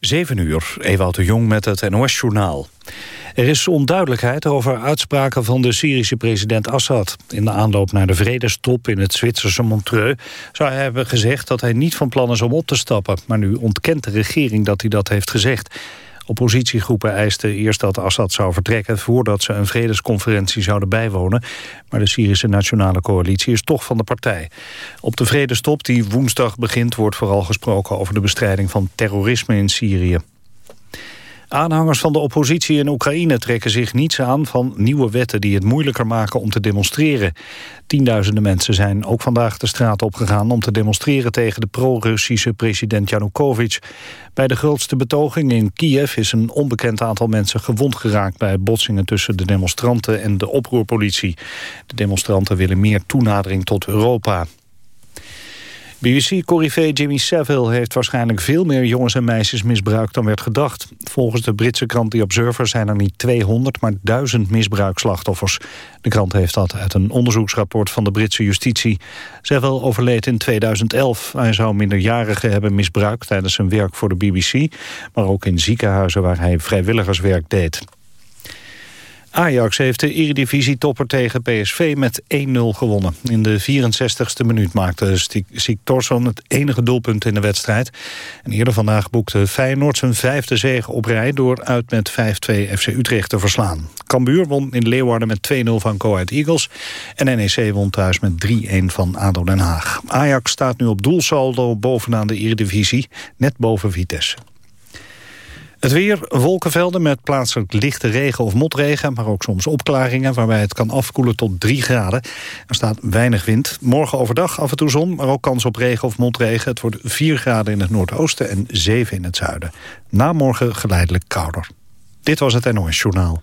7 uur, Ewout de Jong met het NOS-journaal. Er is onduidelijkheid over uitspraken van de Syrische president Assad. In de aanloop naar de vredestop in het Zwitserse Montreux... zou hij hebben gezegd dat hij niet van plan is om op te stappen. Maar nu ontkent de regering dat hij dat heeft gezegd. Oppositiegroepen eisten eerst dat Assad zou vertrekken... voordat ze een vredesconferentie zouden bijwonen. Maar de Syrische Nationale Coalitie is toch van de partij. Op de vredestop die woensdag begint... wordt vooral gesproken over de bestrijding van terrorisme in Syrië. Aanhangers van de oppositie in Oekraïne trekken zich niets aan van nieuwe wetten die het moeilijker maken om te demonstreren. Tienduizenden mensen zijn ook vandaag de straat opgegaan om te demonstreren tegen de pro-Russische president Yanukovych. Bij de grootste betoging in Kiev is een onbekend aantal mensen gewond geraakt bij botsingen tussen de demonstranten en de oproerpolitie. De demonstranten willen meer toenadering tot Europa. BBC-corrivé Jimmy Savile heeft waarschijnlijk veel meer jongens en meisjes misbruikt dan werd gedacht. Volgens de Britse krant The Observer zijn er niet 200, maar 1000 misbruikslachtoffers. De krant heeft dat uit een onderzoeksrapport van de Britse justitie. Savile overleed in 2011. Hij zou minderjarigen hebben misbruikt tijdens zijn werk voor de BBC... maar ook in ziekenhuizen waar hij vrijwilligerswerk deed. Ajax heeft de Eredivisie-topper tegen PSV met 1-0 gewonnen. In de 64ste minuut maakte Sik Torsson het enige doelpunt in de wedstrijd. En eerder vandaag boekte Feyenoord zijn vijfde zege op rij... door uit met 5-2 FC Utrecht te verslaan. Cambuur won in Leeuwarden met 2-0 van Go Eagles. En NEC won thuis met 3-1 van ADO Den Haag. Ajax staat nu op doelsaldo bovenaan de Eredivisie, net boven Vitesse. Het weer, wolkenvelden met plaatselijk lichte regen of motregen... maar ook soms opklaringen waarbij het kan afkoelen tot 3 graden. Er staat weinig wind. Morgen overdag af en toe zon, maar ook kans op regen of motregen. Het wordt 4 graden in het noordoosten en 7 in het zuiden. Na morgen geleidelijk kouder. Dit was het NOS Journaal.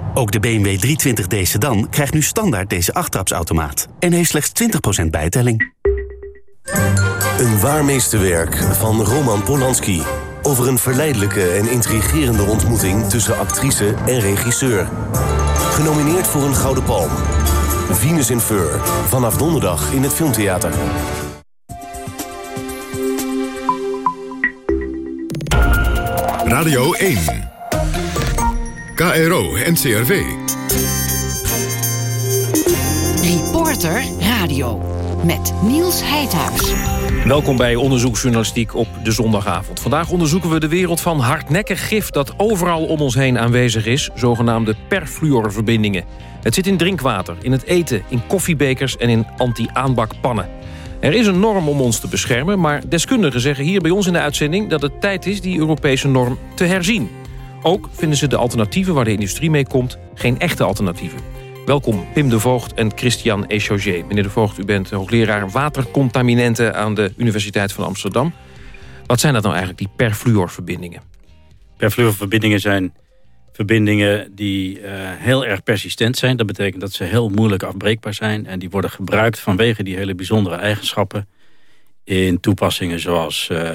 ook de BMW 320d sedan krijgt nu standaard deze achttrapsautomaat. En heeft slechts 20% bijtelling. Een waar meesterwerk van Roman Polanski. Over een verleidelijke en intrigerende ontmoeting tussen actrice en regisseur. Genomineerd voor een Gouden Palm. Venus in Fur. Vanaf donderdag in het Filmtheater. Radio 1. KRO NCRV. Reporter Radio met Niels Heidhuis. Welkom bij Onderzoeksjournalistiek op de zondagavond. Vandaag onderzoeken we de wereld van hardnekkig gif... dat overal om ons heen aanwezig is, zogenaamde perfluorverbindingen. Het zit in drinkwater, in het eten, in koffiebekers en in anti-aanbakpannen. Er is een norm om ons te beschermen, maar deskundigen zeggen hier bij ons in de uitzending... dat het tijd is die Europese norm te herzien. Ook vinden ze de alternatieven waar de industrie mee komt geen echte alternatieven. Welkom Pim de Voogd en Christian Echauger. Meneer de Voogd, u bent hoogleraar watercontaminenten aan de Universiteit van Amsterdam. Wat zijn dat nou eigenlijk, die perfluorverbindingen? Perfluorverbindingen zijn verbindingen die uh, heel erg persistent zijn. Dat betekent dat ze heel moeilijk afbreekbaar zijn. En die worden gebruikt vanwege die hele bijzondere eigenschappen... in toepassingen zoals, uh,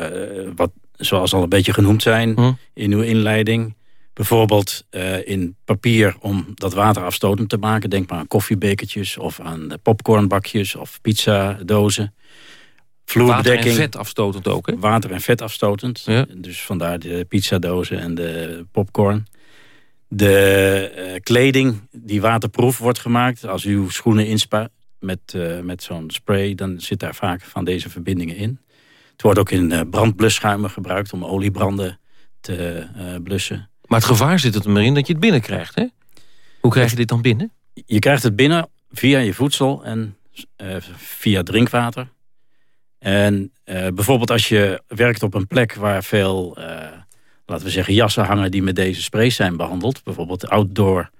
wat, zoals al een beetje genoemd zijn Hm. in uw inleiding. Bijvoorbeeld uh, in papier om dat water afstotend te maken. Denk maar aan koffiebekertjes of aan de popcornbakjes of pizzadozen. Vloerbedekking. Water en vet afstotend ook, hè? Water en vet afstotend. Ja. Dus vandaar de pizzadozen en de popcorn. De uh, kleding die waterproef wordt gemaakt. Als u uw schoenen inspa met, uh, met zo'n spray, dan zit daar vaak van deze verbindingen in. Het wordt ook in brandblusschuimen gebruikt om oliebranden te blussen. Maar het gevaar zit er maar in dat je het binnenkrijgt, hè? Hoe krijg je dit dan binnen? Je krijgt het binnen via je voedsel en via drinkwater. En bijvoorbeeld als je werkt op een plek waar veel, laten we zeggen, jassen hangen die met deze sprays zijn behandeld. Bijvoorbeeld outdoor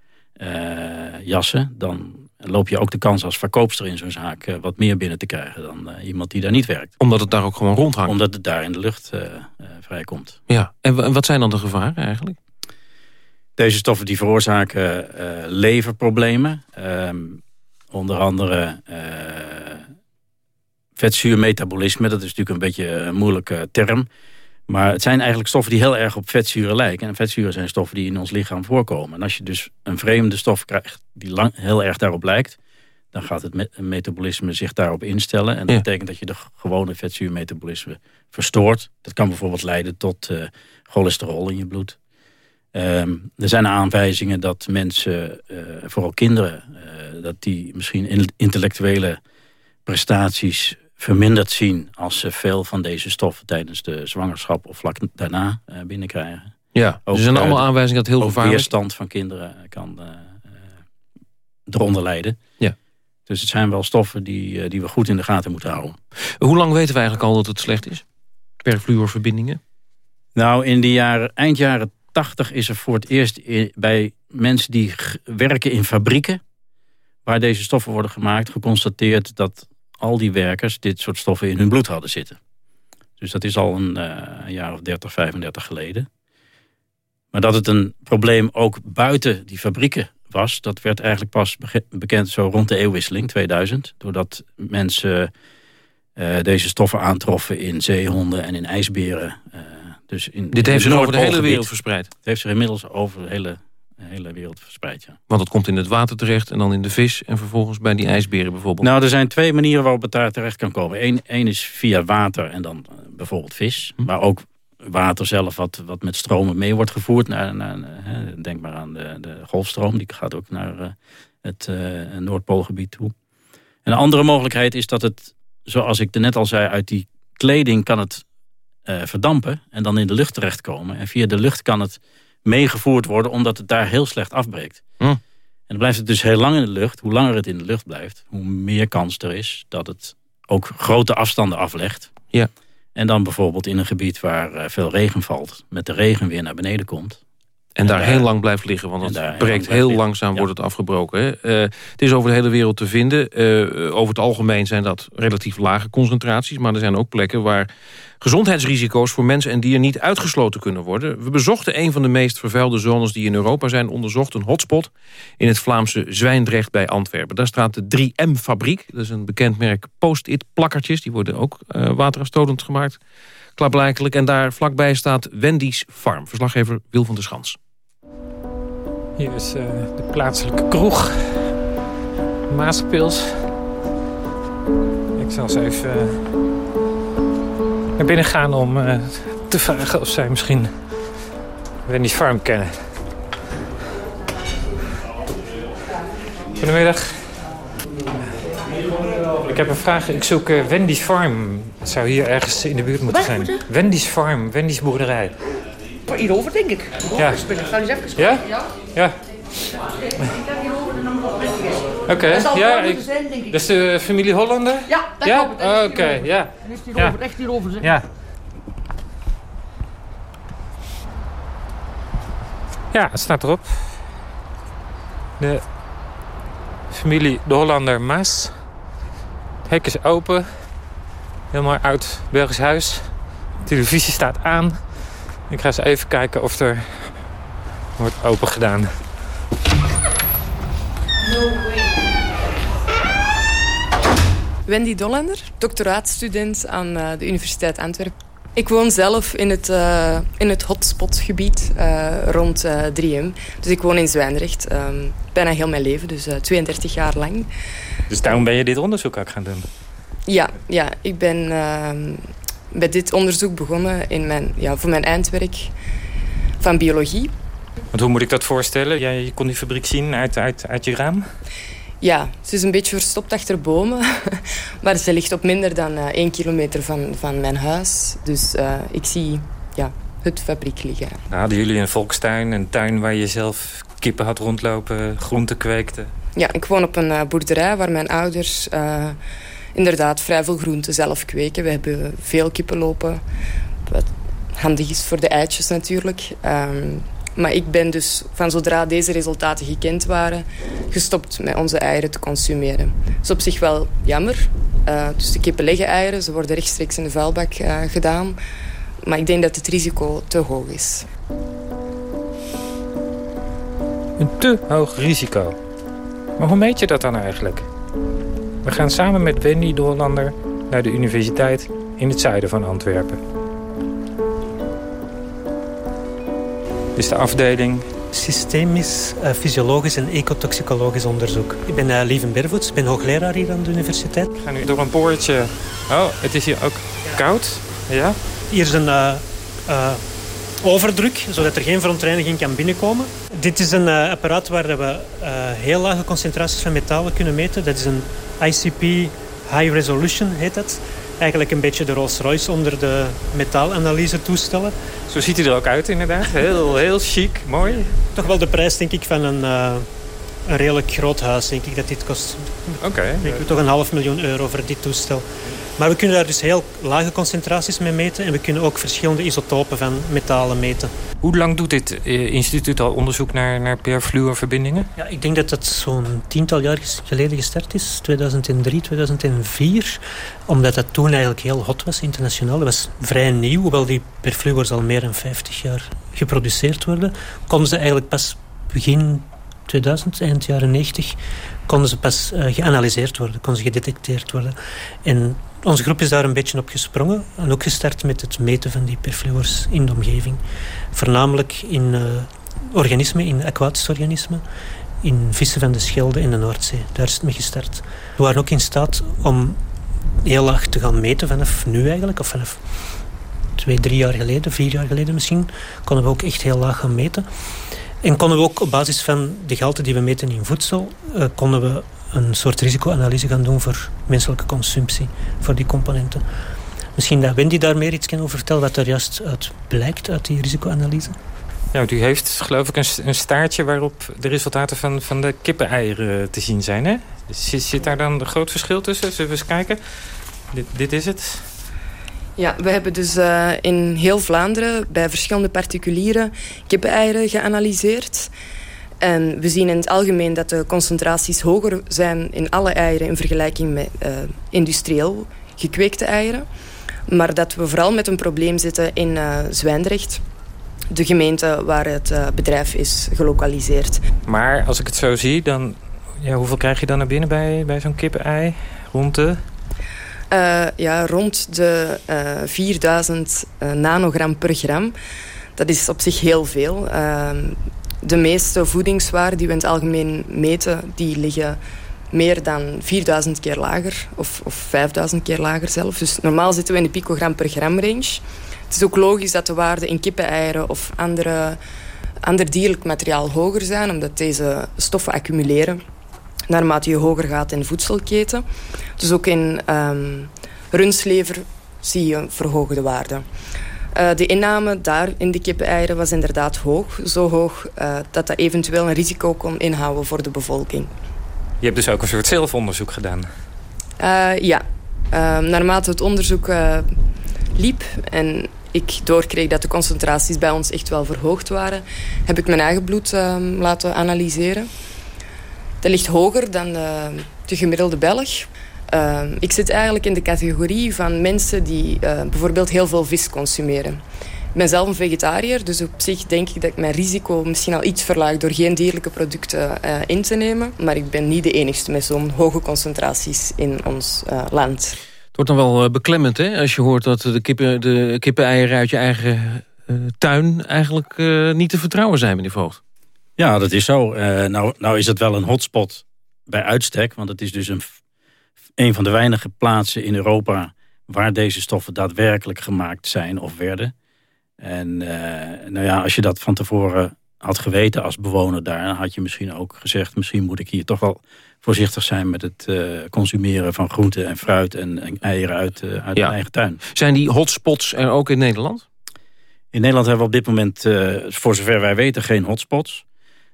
jassen. Dan loop je ook de kans als verkoopster in zo'n zaak... Wat meer binnen te krijgen dan iemand die daar niet werkt. Omdat het daar ook gewoon rondhangt? Omdat het daar in de lucht vrijkomt. Ja, en wat zijn dan de gevaren eigenlijk? Deze stoffen die veroorzaken leverproblemen. Ehm, onder andere vetzuurmetabolisme. Dat is natuurlijk een beetje een moeilijke term. Maar het zijn eigenlijk stoffen die heel erg op vetzuren lijken. En vetzuren zijn stoffen die in ons lichaam voorkomen. En als je dus een vreemde stof krijgt die lang, heel erg daarop lijkt... dan gaat het metabolisme zich daarop instellen. En dat betekent dat je de gewone vetzuurmetabolisme verstoort. Dat kan bijvoorbeeld leiden tot uh, cholesterol in je bloed. Um, er zijn aanwijzingen dat mensen, uh, vooral kinderen... Uh, dat die misschien intellectuele prestaties verminderd zien als ze veel van deze stoffen tijdens de zwangerschap of vlak daarna uh, binnenkrijgen. Ja, ook, er zijn allemaal aanwijzingen dat heel gevaarlijk... weerstand van kinderen kan eronder lijden. Ja. Dus het zijn wel stoffen die, die we goed in de gaten moeten houden. Hoe lang weten we eigenlijk al dat het slecht is? Perfluorverbindingen? Nou, in de jaren, eind jaren 80 is er voor het eerst bij mensen die werken in fabrieken... waar deze stoffen worden gemaakt, geconstateerd dat al die werkers dit soort stoffen in hun bloed hadden zitten. Dus dat is al een, uh, jaar of 30, 35 geleden. Maar dat het een probleem ook buiten die fabrieken was... dat werd eigenlijk pas bekend zo rond de eeuwwisseling, 2000. Doordat mensen uh, deze stoffen aantroffen in zeehonden en in ijsberen. Uh, dus in, Dit heeft zich over de hele wereld verspreid? Het heeft zich inmiddels over de hele de hele wereld verspreid. Ja. Want het komt in het water terecht en dan in de vis... en vervolgens bij die ijsberen bijvoorbeeld. Nou, er zijn twee manieren waarop het daar terecht kan komen. Eén is via water en dan eh, bijvoorbeeld vis. Hm. Maar ook water zelf wat, wat met stromen mee wordt gevoerd. Naar, naar, hè, denk maar aan de, de golfstroom. Die gaat ook naar uh, het uh, Noordpoolgebied toe. En een andere mogelijkheid is dat het, zoals ik net al zei... uit die kleding kan het uh, verdampen en dan in de lucht terechtkomen. En via de lucht kan het meegevoerd worden... omdat het daar heel slecht afbreekt. Hm. En dan blijft het dus heel lang in de lucht. Hoe langer het in de lucht blijft, hoe meer kans er is... dat het ook grote afstanden aflegt. Ja. En dan bijvoorbeeld in een gebied waar eh, veel regen valt... met de regen weer naar beneden komt. En, daar, heel lang blijft liggen, want het breekt heel, langzaam, wordt het afgebroken. Hè? Uh, het is over de hele wereld te vinden. Uh, over het algemeen zijn dat relatief lage concentraties... maar er zijn ook plekken waar gezondheidsrisico's voor mensen en dier niet uitgesloten kunnen worden. We bezochten een van de meest vervuilde zones die in Europa zijn onderzocht. Een hotspot in het Vlaamse Zwijndrecht bij Antwerpen. Daar staat de 3M-fabriek. Dat is een bekend merk post-it plakkertjes. Die worden ook uh, waterafstotend gemaakt. Klaarblijkelijk. En daar vlakbij staat Wendy's Farm. Verslaggever Wil van der Schans. Hier is uh, de plaatselijke kroeg. Maaspils. Ik zal eens even uh, naar binnen gaan om uh, te vragen of zij misschien Wendy's Farm kennen. Goedemiddag. Ik heb een vraag. Ik zoek Wendy's Farm. Het zou hier ergens in de buurt moeten zijn. Wendy's Farm, Wendy's boerderij. Hierover, denk ik. Ja. Zou eens even Ja? Ja. Oké, okay. ja, ik, zijn, denk ik. Dat is de familie Hollander? Ja, dat ja? klopt. Oké, okay. ja. En is hierover, ja. echt hierover zijn. Ja. Ja, het staat erop. De familie de Hollander Maas. Het hek is open. Helemaal oud Belgisch huis. De televisie staat aan. Ik ga eens even kijken of er wordt open gedaan. Wendy Dollander, doctoraatstudent aan uh, de Universiteit Antwerpen. Ik woon zelf in het, uh, in het hotspotgebied uh, rond 3M. Dus ik woon in Zwijndrecht. Um, bijna heel mijn leven, dus 32 jaar lang. Dus daarom ben je dit onderzoek ook gaan doen? Ja, ja ik ben ehm, bij dit onderzoek begonnen in mijn, ja, voor mijn eindwerk van biologie. Want hoe moet ik dat voorstellen? Jij kon die fabriek zien uit, uit, uit je raam? Ja, ze is een beetje verstopt achter bomen. maar ze ligt op minder dan uh, één kilometer van, van mijn huis. Dus uh, ik zie ja, het fabriek liggen. Hadden jullie een volkstuin, een tuin waar je zelf kippen had rondlopen, groenten kweekte? Ja, ik woon op een uh, boerderij waar mijn ouders inderdaad vrij veel groenten zelf kweken. We hebben veel kippen lopen. Wat handig is voor de eitjes natuurlijk. Um, maar ik ben dus van zodra deze resultaten gekend waren... gestopt met onze eieren te consumeren. Dat is op zich wel jammer. Uh, dus de kippen leggen eieren. Ze worden rechtstreeks in de vuilbak uh, gedaan. Maar ik denk dat het risico te hoog is. Een te hoog risico. Maar hoe meet je dat dan eigenlijk? We gaan samen met Wendy de Hollander naar de universiteit in het zuiden van Antwerpen. Dit is de afdeling systemisch, uh, fysiologisch en ecotoxicologisch onderzoek. Ik ben uh, Lieven Bervoets, ben hoogleraar hier aan de universiteit. We gaan nu door een poortje. Oh, het is hier ook koud. Ja? Hier is een uh, overdruk, zodat er geen verontreiniging kan binnenkomen. Dit is een apparaat waar we heel lage concentraties van metalen kunnen meten. Dat is een ICP High Resolution, heet dat eigenlijk een beetje de Rolls Royce onder de metaalanalyse toestellen. Zo ziet hij er ook uit inderdaad. Heel, heel chic, mooi. Toch wel de prijs denk ik van een, uh, een redelijk groot huis denk ik dat dit kost. Oké. Okay. Ik toch een half miljoen euro voor dit toestel. Maar we kunnen daar dus heel lage concentraties mee meten. En we kunnen ook verschillende isotopen van metalen meten. Hoe lang doet dit eh, instituut al onderzoek naar, naar perfluorverbindingen? Ja, ik denk dat dat zo'n tiental jaar geleden gestart is. 2003, 2004. Omdat dat toen eigenlijk heel hot was internationaal. Dat was vrij nieuw. Hoewel die perfluors al meer dan 50 jaar geproduceerd worden. Konden ze eigenlijk pas begin 2000, eind jaren 90, konden ze pas uh, geanalyseerd worden, konden ze gedetecteerd worden. En onze groep is daar een beetje op gesprongen en ook gestart met het meten van die perfluors in de omgeving. Voornamelijk in uh, organismen, in aquatische organismen, in vissen van de Schelde in de Noordzee. Daar is het mee gestart. We waren ook in staat om heel laag te gaan meten vanaf nu eigenlijk, of vanaf twee, drie jaar geleden, vier jaar geleden misschien, konden we ook echt heel laag gaan meten. En konden we ook op basis van de gehalte die we meten in voedsel, uh, konden we een soort risicoanalyse gaan doen voor menselijke consumptie, voor die componenten. Misschien dat Wendy daar meer iets kan over vertellen, wat er juist uit blijkt uit die risicoanalyse. Ja, u heeft geloof ik een, staartje waarop de resultaten van, van de kippeneieren te zien zijn. Hè? Zit, zit daar dan een groot verschil tussen? Zullen we eens kijken? Dit, dit is het. Ja, we hebben dus uh, in heel Vlaanderen bij verschillende particulieren kippeneieren geanalyseerd. En we zien in het algemeen dat de concentraties hoger zijn in alle eieren in vergelijking met uh, industrieel gekweekte eieren. Maar dat we vooral met een probleem zitten in uh, Zwijndrecht, de gemeente waar het uh, bedrijf is gelokaliseerd. Maar als ik het zo zie, dan, ja, hoeveel krijg je dan naar binnen bij, bij zo'n kippenei? Rond de... Ja, rond de 4000 nanogram per gram. Dat is op zich heel veel. Ehm, de meeste voedingswaarden die we in het algemeen meten... die liggen meer dan 4000 keer lager. Of, of 5000 keer lager zelf. Dus normaal zitten we in de picogram per gram range. Het is ook logisch dat de waarden in kippeneieren of andere, ander dierlijk materiaal hoger zijn. Omdat deze stoffen accumuleren naarmate je hoger gaat in de voedselketen. Dus ook in um, rundslever zie je verhoogde waarden. Uh, de inname daar in de kippeneieren was inderdaad hoog. Zo hoog uh, dat dat eventueel een risico kon inhouden voor de bevolking. Je hebt dus ook een soort zelfonderzoek gedaan? Uh, ja. naarmate het onderzoek liep en ik doorkreeg dat de concentraties bij ons echt wel verhoogd waren... heb ik mijn eigen bloed ehm, laten analyseren. Dat ligt hoger dan de, de gemiddelde Belg. Uh, ik zit eigenlijk in de categorie van mensen die uh, bijvoorbeeld heel veel vis consumeren. Ik ben zelf een vegetariër, dus op zich denk ik dat ik mijn risico misschien al iets verlaag door geen dierlijke producten uh, in te nemen. Maar ik ben niet de enigste met zo'n hoge concentraties in ons uh, land. Het wordt dan wel beklemmend hè, als je hoort dat de, kippen, de kippeneieren uit je eigen tuin eigenlijk niet te vertrouwen zijn, meneer Voogd. Ja, dat is zo. nou, nou is het wel een hotspot bij uitstek, want het is dus een een van de weinige plaatsen in Europa waar deze stoffen daadwerkelijk gemaakt zijn of werden. En uh, nou ja, als je dat van tevoren had geweten als bewoner daar... had je misschien ook gezegd... misschien moet ik hier toch wel voorzichtig zijn... met het uh, consumeren van groenten en fruit en, en eieren uit, uh, uit Ja. mijn eigen tuin. Zijn die hotspots er ook in Nederland? In Nederland hebben we op dit moment, eh, voor zover wij weten, geen hotspots.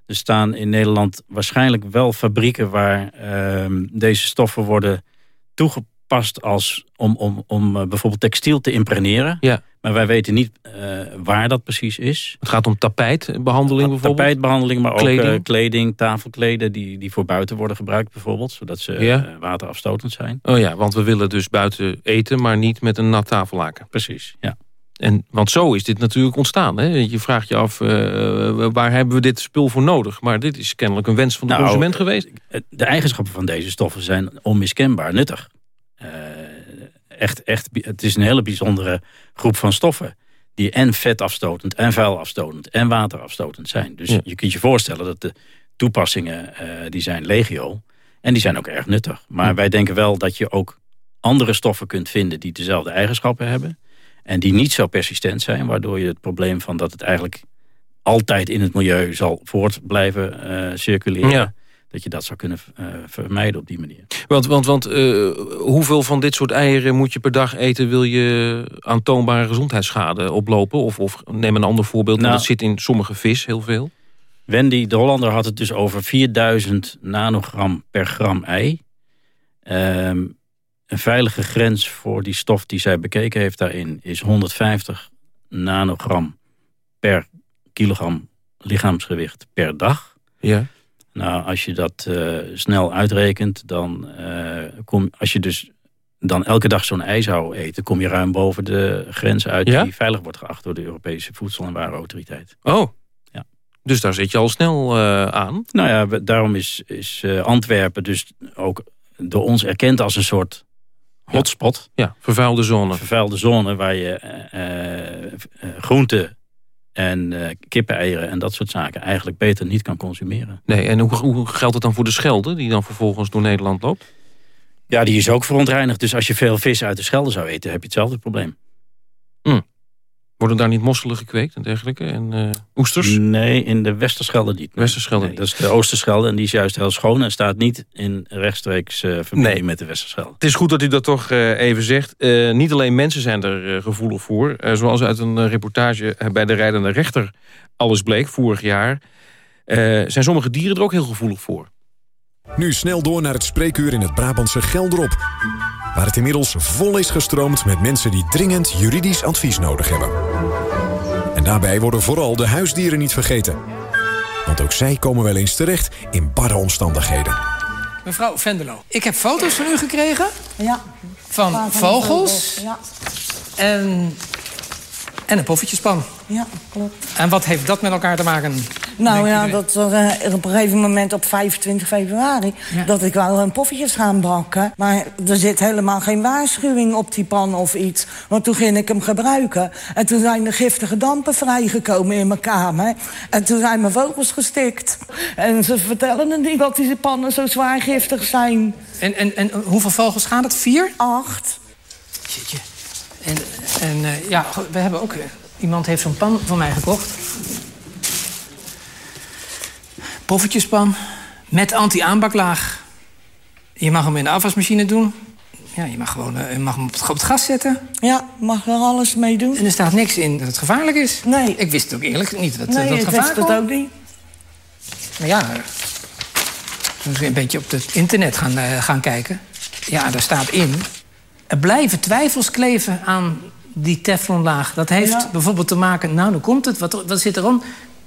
Er staan in Nederland waarschijnlijk wel fabrieken... waar ehm, deze stoffen worden toegepast als, om, om, om eh, bijvoorbeeld textiel te impregneren. Ja. Maar wij weten niet eh, waar dat precies is. Het gaat om tapijtbehandeling bijvoorbeeld? Tapijtbehandeling, maar ook Kleding? kleding, tafelkleden... Die, die voor buiten worden gebruikt bijvoorbeeld. Zodat ze Ja. eh, waterafstotend zijn. Oh ja, want we willen dus buiten eten, maar niet met een nat tafellaken. Precies, ja. En, want zo is dit natuurlijk ontstaan. Hè? Je vraagt je af, eh, waar hebben we dit spul voor nodig? Maar dit is kennelijk een wens van de Nou, consument geweest. De eigenschappen van deze stoffen zijn onmiskenbaar nuttig. Eh, echt, echt, het is een hele bijzondere groep van stoffen. Die en vetafstotend, en vuilafstotend, en waterafstotend zijn. Dus Ja. je kunt je voorstellen dat de toepassingen, eh, die zijn legio. En die zijn ook erg nuttig. Maar wij denken wel dat je ook andere stoffen kunt vinden... die dezelfde eigenschappen hebben. En die niet zo persistent zijn. Waardoor je het probleem van dat het eigenlijk altijd in het milieu zal voort blijven eh, circuleren. Ja. Dat je dat zou kunnen eh, vermijden op die manier. Want, want, want eh, hoeveel van dit soort eieren moet je per dag eten... wil je aantoonbare gezondheidsschade oplopen? Of, of neem een ander voorbeeld, Nou, want het zit in sommige vis heel veel. Wendy, de Hollander, had het dus over 4000 nanogram per gram ei. Ehm, een veilige grens voor die stof die zij bekeken heeft daarin... is 150 nanogram per kilogram lichaamsgewicht per dag. Ja. Nou, als je dat eh, snel uitrekent, dan eh, kom als je dus dan elke dag zo'n zou eten, kom je ruim boven de grens uit Ja? die veilig wordt geacht door de Europese Voedsel- en Warenautoriteit. Oh, Ja. dus daar zit je al snel eh, aan. Nou ja, we- daarom is, is Antwerpen dus ook door ons erkend als een soort hotspot. Ja, vervuilde zone. Vervuilde zone waar je eh, eh, groenten en eh kippeneieren en dat soort zaken eigenlijk beter niet kan consumeren. Nee, en hoe, hoe geldt het dan voor de Schelde... die dan vervolgens door Nederland loopt? Ja, die is ook verontreinigd. Dus als je veel vis uit de Schelde zou eten, heb je hetzelfde probleem. Worden daar niet mosselen gekweekt en dergelijke? En eh, oesters? Nee, in de Westerschelde niet. Westerschelde Nee, dat is de Oosterschelde en die is juist heel schoon... en staat niet in rechtstreeks eh verbinding Nee. met de Westerschelde. Het is goed dat u dat toch eh, even zegt. Niet alleen mensen zijn er gevoelig voor. Zoals uit een reportage bij de rijdende rechter alles bleek vorig jaar... zijn sommige dieren er ook heel gevoelig voor. Nu snel door naar het spreekuur in het Brabantse Gelderop. Waar het inmiddels vol is gestroomd met mensen die dringend juridisch advies nodig hebben. En daarbij worden vooral de huisdieren niet vergeten. Want ook zij komen wel eens terecht in barre omstandigheden. Mevrouw Venderlo, ik heb foto's van u gekregen. Ja. Van Van vogels Ja, en, en een poffertjespan. ja, klopt. En wat heeft dat met elkaar te maken? Nou ja, iedereen? dat er eh, op een gegeven moment op 25 februari... dat ik wel een poffertjes gaan bakken. Maar er zit helemaal geen waarschuwing op die pan of iets. Want toen ging ik hem gebruiken. En toen zijn er giftige dampen vrijgekomen in mijn kamer. En toen zijn mijn vogels gestikt. En ze vertellen het niet dat die pannen zo zwaar giftig zijn. En, en, en hoeveel vogels gaan het? Vier? Acht. Jeetje. En, en eh, ja, we hebben ook... iemand heeft zo'n pan van mij gekocht. Poffertjespan. Met anti-aanbaklaag. Je mag hem in de afwasmachine doen. Ja, je mag, gewoon, eh, je mag hem op het, op het gas zetten. Ja, mag er alles mee doen. En er staat niks in dat het gevaarlijk is. Nee. Ik wist het ook eerlijk niet dat, eh, Nee, dat ik het gevaar wist het ook niet. Maar ja, toen we een beetje op het internet gaan, gaan kijken. Ja, daar staat in... Er blijven twijfels kleven aan die teflonlaag. Dat heeft Ja. bijvoorbeeld te maken... Nou, dan komt het. Wat, wat zit erom?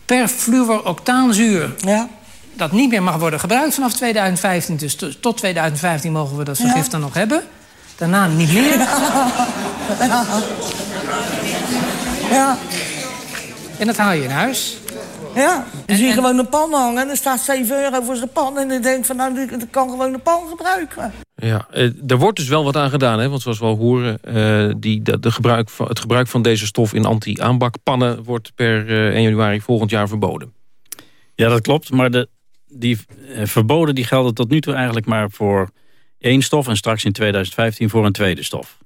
Perfluoroctaanzuur. Ja. Dat niet meer mag worden gebruikt vanaf 2015. Dus to- tot 2015 mogen we dat vergif Ja. dan nog hebben. Daarna niet meer. Ja. En dat haal je in huis. Ja, dan zie je gewoon een pan hangen en er staat 7 euro voor zijn pan. En dan denk ik van, nou, ik kan gewoon een pan gebruiken. Ja, eh, er wordt dus wel wat aan gedaan, hè? want zoals we al horen... eh, die, de, de gebruik van, het gebruik van deze stof in anti-aanbakpannen... wordt per eh, 1 januari volgend jaar verboden. Ja, dat klopt. Maar de, die verboden die gelden tot nu toe eigenlijk maar voor één stof... en straks in 2015 voor een tweede stof.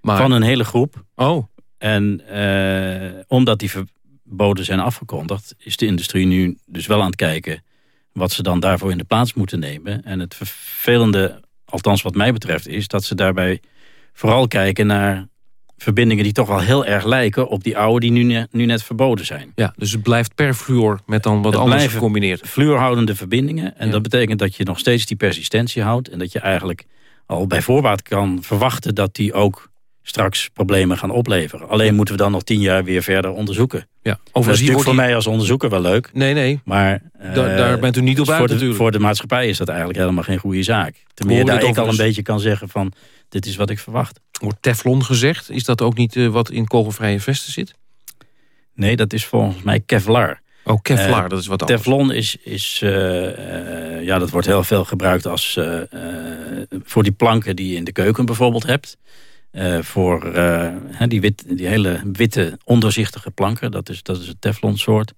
Maar- Van een hele groep. Oh. En eh, omdat die verboden zijn afgekondigd... is de industrie nu dus wel aan het kijken wat ze dan daarvoor in de plaats moeten nemen. En het vervelende, althans wat mij betreft, is dat ze daarbij vooral kijken naar verbindingen die toch wel heel erg lijken op die oude die nu, nu net verboden zijn. Ja, dus het blijft per fluor met dan wat anders gecombineerd. fluorhoudende verbindingen. En dat betekent dat je nog steeds die persistentie houdt. En dat je eigenlijk al bij voorbaat kan verwachten dat die ook straks problemen gaan opleveren. Alleen moeten we dan nog tien jaar weer verder onderzoeken. Ja, overigens dat is natuurlijk voor mij als onderzoeker wel leuk. Nee, nee. Maar daar, daar bent u niet op uit voor de, natuurlijk. Voor de maatschappij is dat eigenlijk helemaal geen goede zaak. Tenminste, daar ik al een beetje kan zeggen van... dit is wat ik verwacht. Wordt teflon gezegd? Is dat ook niet uh, wat in kogelvrije vesten zit? Nee, dat is volgens mij Kevlar. Oh, Kevlar, uh, dat is wat anders. Teflon is, is ja, dat wordt heel veel gebruikt als, voor die planken die je in de keuken bijvoorbeeld hebt. Uh, voor uh, die, wit, die hele witte, onderzichtige planken. Dat is, dat is het Teflon soort.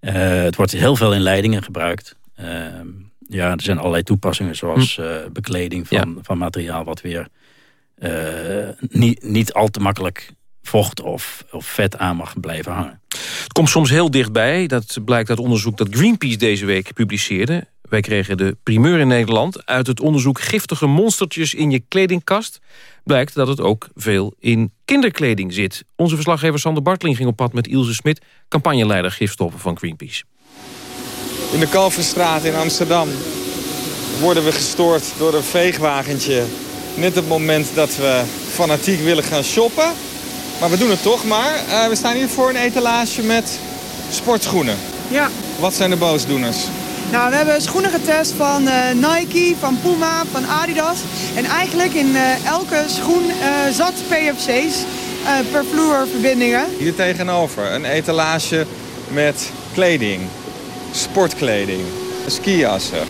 Uh, het wordt heel veel in leidingen gebruikt. ja, er zijn allerlei toepassingen zoals hm. bekleding van, ja. van materiaal... wat weer niet, niet al te makkelijk vocht of, of vet aan mag blijven hangen. Het komt soms heel dichtbij. Dat blijkt uit onderzoek dat Greenpeace deze week publiceerde. Wij kregen de primeur in Nederland. Uit het onderzoek giftige monstertjes in je kledingkast... blijkt dat het ook veel in kinderkleding zit. Onze verslaggever Sander Bartling ging op pad met Ilse Smit... campagneleider gifstoffen van Greenpeace. In de Kalverstraat in Amsterdam worden we gestoord door een veegwagentje... net op het moment dat we fanatiek willen gaan shoppen... Maar we doen het toch maar. Uh, we staan hier voor een etalage met sportschoenen. Ja. Wat zijn de boosdoeners? Nou, we hebben schoenen getest van uh, Nike, van Puma, van Adidas. En eigenlijk in uh, elke schoen zat PFC's, perfluorverbindingen. Hier tegenover een etalage met kleding, sportkleding, skijassen.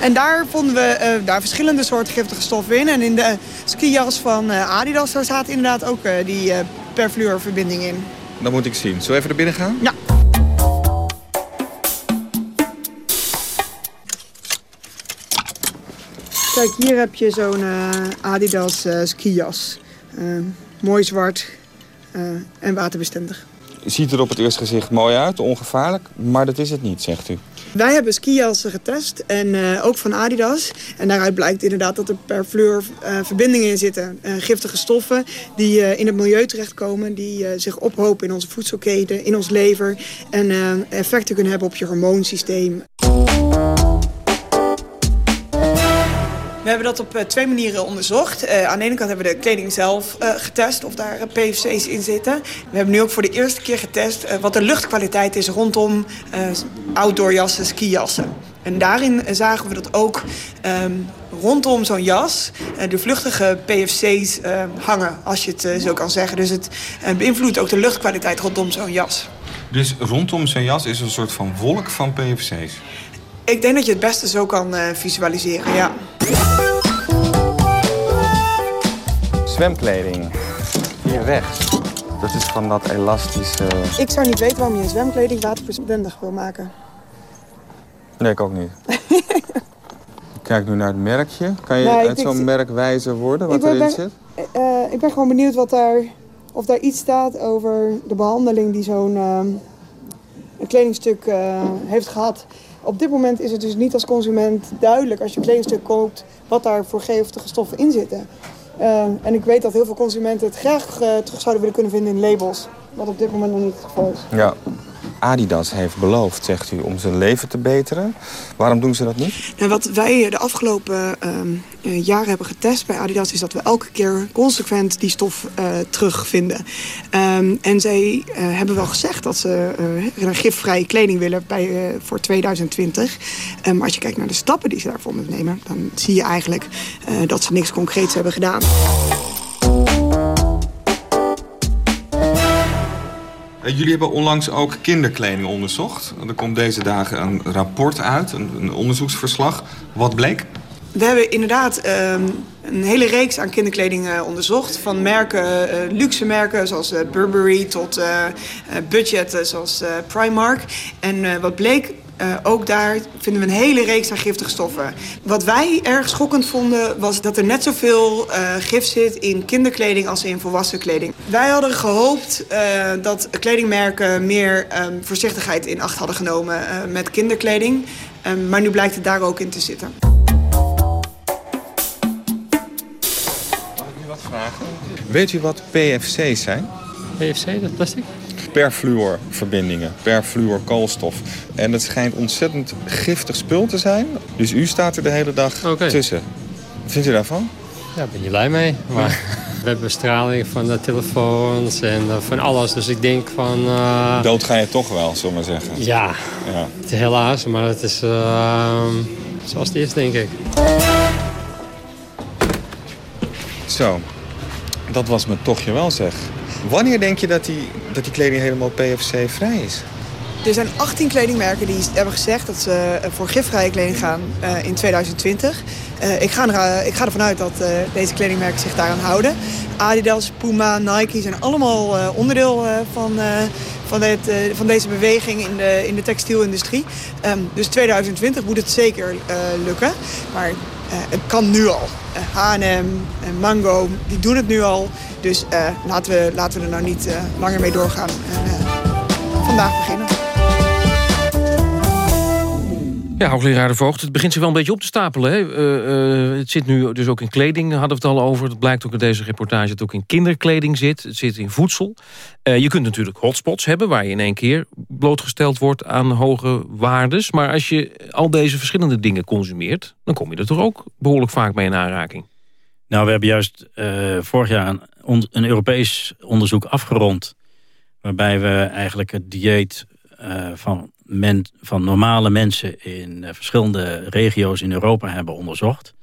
En daar vonden we daar verschillende soorten giftige stoffen in. En in de skijas van Adidas daar zaten inderdaad ook die perfluorverbinding in. Dat moet ik zien. Zullen we even naar binnen gaan? Ja. Kijk, hier heb je zo'n Adidas skijas. mooi zwart en waterbestendig. Ziet er op het eerste gezicht mooi uit, ongevaarlijk. Maar dat is het niet, zegt u. Wij hebben skijassen getest, en uh, ook van Adidas. En daaruit blijkt inderdaad dat er per fleur uh, verbindingen in zitten. Uh, giftige stoffen die in het milieu terechtkomen. Die zich ophopen in onze voedselketen, in ons lever. En effecten kunnen hebben op je hormoonsysteem. We hebben dat op uh, twee manieren onderzocht. Uh, aan de ene kant hebben we de kleding zelf uh, getest of daar PFC's in zitten. We hebben nu ook voor de eerste keer getest wat de luchtkwaliteit is rondom outdoorjassen, skijassen. En daarin zagen we dat ook um, rondom zo'n jas de vluchtige PFC's hangen, als je het zo kan zeggen. Dus het beïnvloedt ook de luchtkwaliteit rondom zo'n jas. Dus rondom zo'n jas is een soort van wolk van PFC's? Ik denk dat je het beste zo kan visualiseren, ja. Zwemkleding. Hier rechts. Dat is van dat elastische... Ik zou niet weten waarom je zwemkleding waterbestendig wil maken. Nee, ik ook niet. ik kijk nu naar het merkje. Kan je nee, uit zo'n merk wijzer worden wat erin ben, zit? Uh, ik ben gewoon benieuwd wat daar, of daar iets staat over de behandeling die zo'n uh, kledingstuk uh, heeft gehad. Op dit moment is het dus niet als consument duidelijk als je een kledingstuk koopt wat daar voor giftige stoffen in zitten. Uh, en ik weet dat heel veel consumenten het graag uh, terug zouden willen kunnen vinden in labels. Wat op dit moment nog niet het geval is. Ja. Adidas heeft beloofd, zegt u, om zijn leven te beteren. Waarom doen ze dat niet? Nou, wat wij de afgelopen uh, jaren hebben getest bij Adidas... is dat we elke keer consequent die stof uh, terugvinden. Um, en zij uh, hebben wel gezegd dat ze een gifvrije kleding willen bij, voor 2020. Um, maar als je kijkt naar de stappen die ze daarvoor moeten nemen... dan zie je eigenlijk dat ze niks concreets hebben gedaan. Jullie hebben onlangs ook kinderkleding onderzocht. Er komt deze dagen een rapport uit, een, onderzoeksverslag. Wat bleek? We hebben inderdaad uh, een hele reeks aan kinderkleding uh, onderzocht. Van merken, uh, luxe merken zoals Burberry tot budget zoals Primark. En wat bleek Uh, ook daar vinden we een hele reeks aan giftige stoffen. Wat wij erg schokkend vonden was dat er net zoveel uh, gif zit in kinderkleding als in volwassen kleding. Wij hadden gehoopt uh, dat kledingmerken meer um, voorzichtigheid in acht hadden genomen met kinderkleding. Um, maar nu blijkt het daar ook in te zitten. Vragen. Weet u wat PFC's zijn? PFC, dat plastic? Perfluorverbindingen, perfluorkoolstof. En het schijnt ontzettend giftig spul te zijn. Dus u staat er de hele dag okay. tussen. Wat vindt u daarvan? Ja, ben je blij mee. Maar we hebben straling van de telefoons en van alles. Dus ik denk van... Uh... Dood ga je toch wel, zullen we maar zeggen. Ja, ja. Het helaas, maar het is uh, zoals het is, denk ik. Zo, dat was mijn tochtje wel zeg. Wanneer denk je dat die, dat die kleding helemaal PFC-vrij is? Er zijn 18 kledingmerken die hebben gezegd dat ze voor gifvrije kleding gaan uh, in 2020. Uh, ik, ga er, ik ga ervan uit dat deze kledingmerken zich daaraan houden. Adidas, Puma, Nike zijn allemaal onderdeel van, van, het, van deze beweging in de, in de textielindustrie. Um, dus 2020 moet het zeker lukken. Maar het kan nu al. H&M en Mango, die doen het nu al. Dus uh, laten, we, laten we er nou niet uh, langer mee doorgaan. En vandaag beginnen. Ja, hoogleraar de Voogd, het begint zich wel een beetje op te stapelen. Hè? het zit nu dus ook in kleding, hadden we het al over. Dat blijkt ook in deze reportage dat het ook in kinderkleding zit. Het zit in voedsel. je kunt natuurlijk hotspots hebben... waar je in één keer blootgesteld wordt aan hoge waardes. Maar als je al deze verschillende dingen consumeert... dan kom je er toch ook behoorlijk vaak mee in aanraking. Nou, we hebben juist vorig jaar een een Europees onderzoek afgerond... waarbij we eigenlijk het dieet uh, van, men, van normale mensen... in uh, verschillende regio's in Europa hebben onderzocht.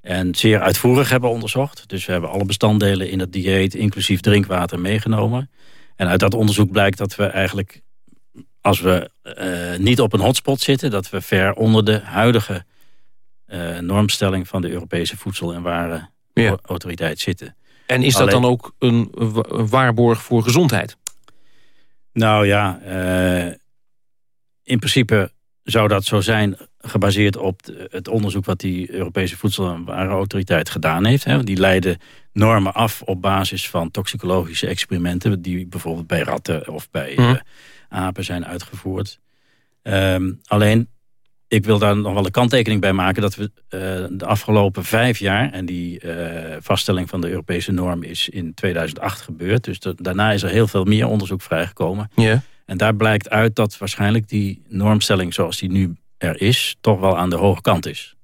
En zeer uitvoerig hebben onderzocht. Dus we hebben alle bestanddelen in het dieet, inclusief drinkwater, meegenomen. En uit dat onderzoek blijkt dat we eigenlijk, als we uh, niet op een hotspot zitten... dat we ver onder de huidige normstelling van de Europese Voedsel- en Warenautoriteit ja. zitten. En is dat dan ook een waarborg voor gezondheid? Nou ja, uh, in principe zou dat zo zijn gebaseerd op het onderzoek wat die Europese Voedsel- en Warenautoriteit gedaan heeft. Hè. Die leiden normen af op basis van toxicologische experimenten die bijvoorbeeld bij ratten of bij mm. uh, apen zijn uitgevoerd. Um, alleen ik wil daar nog wel een kanttekening bij maken... dat we uh, de afgelopen vijf jaar... en die uh, vaststelling van de Europese norm is in 2008 gebeurd... dus daarna is er heel veel meer onderzoek vrijgekomen. Yeah. En daar blijkt uit dat waarschijnlijk die normstelling zoals die nu er is... toch wel aan de hoge kant is.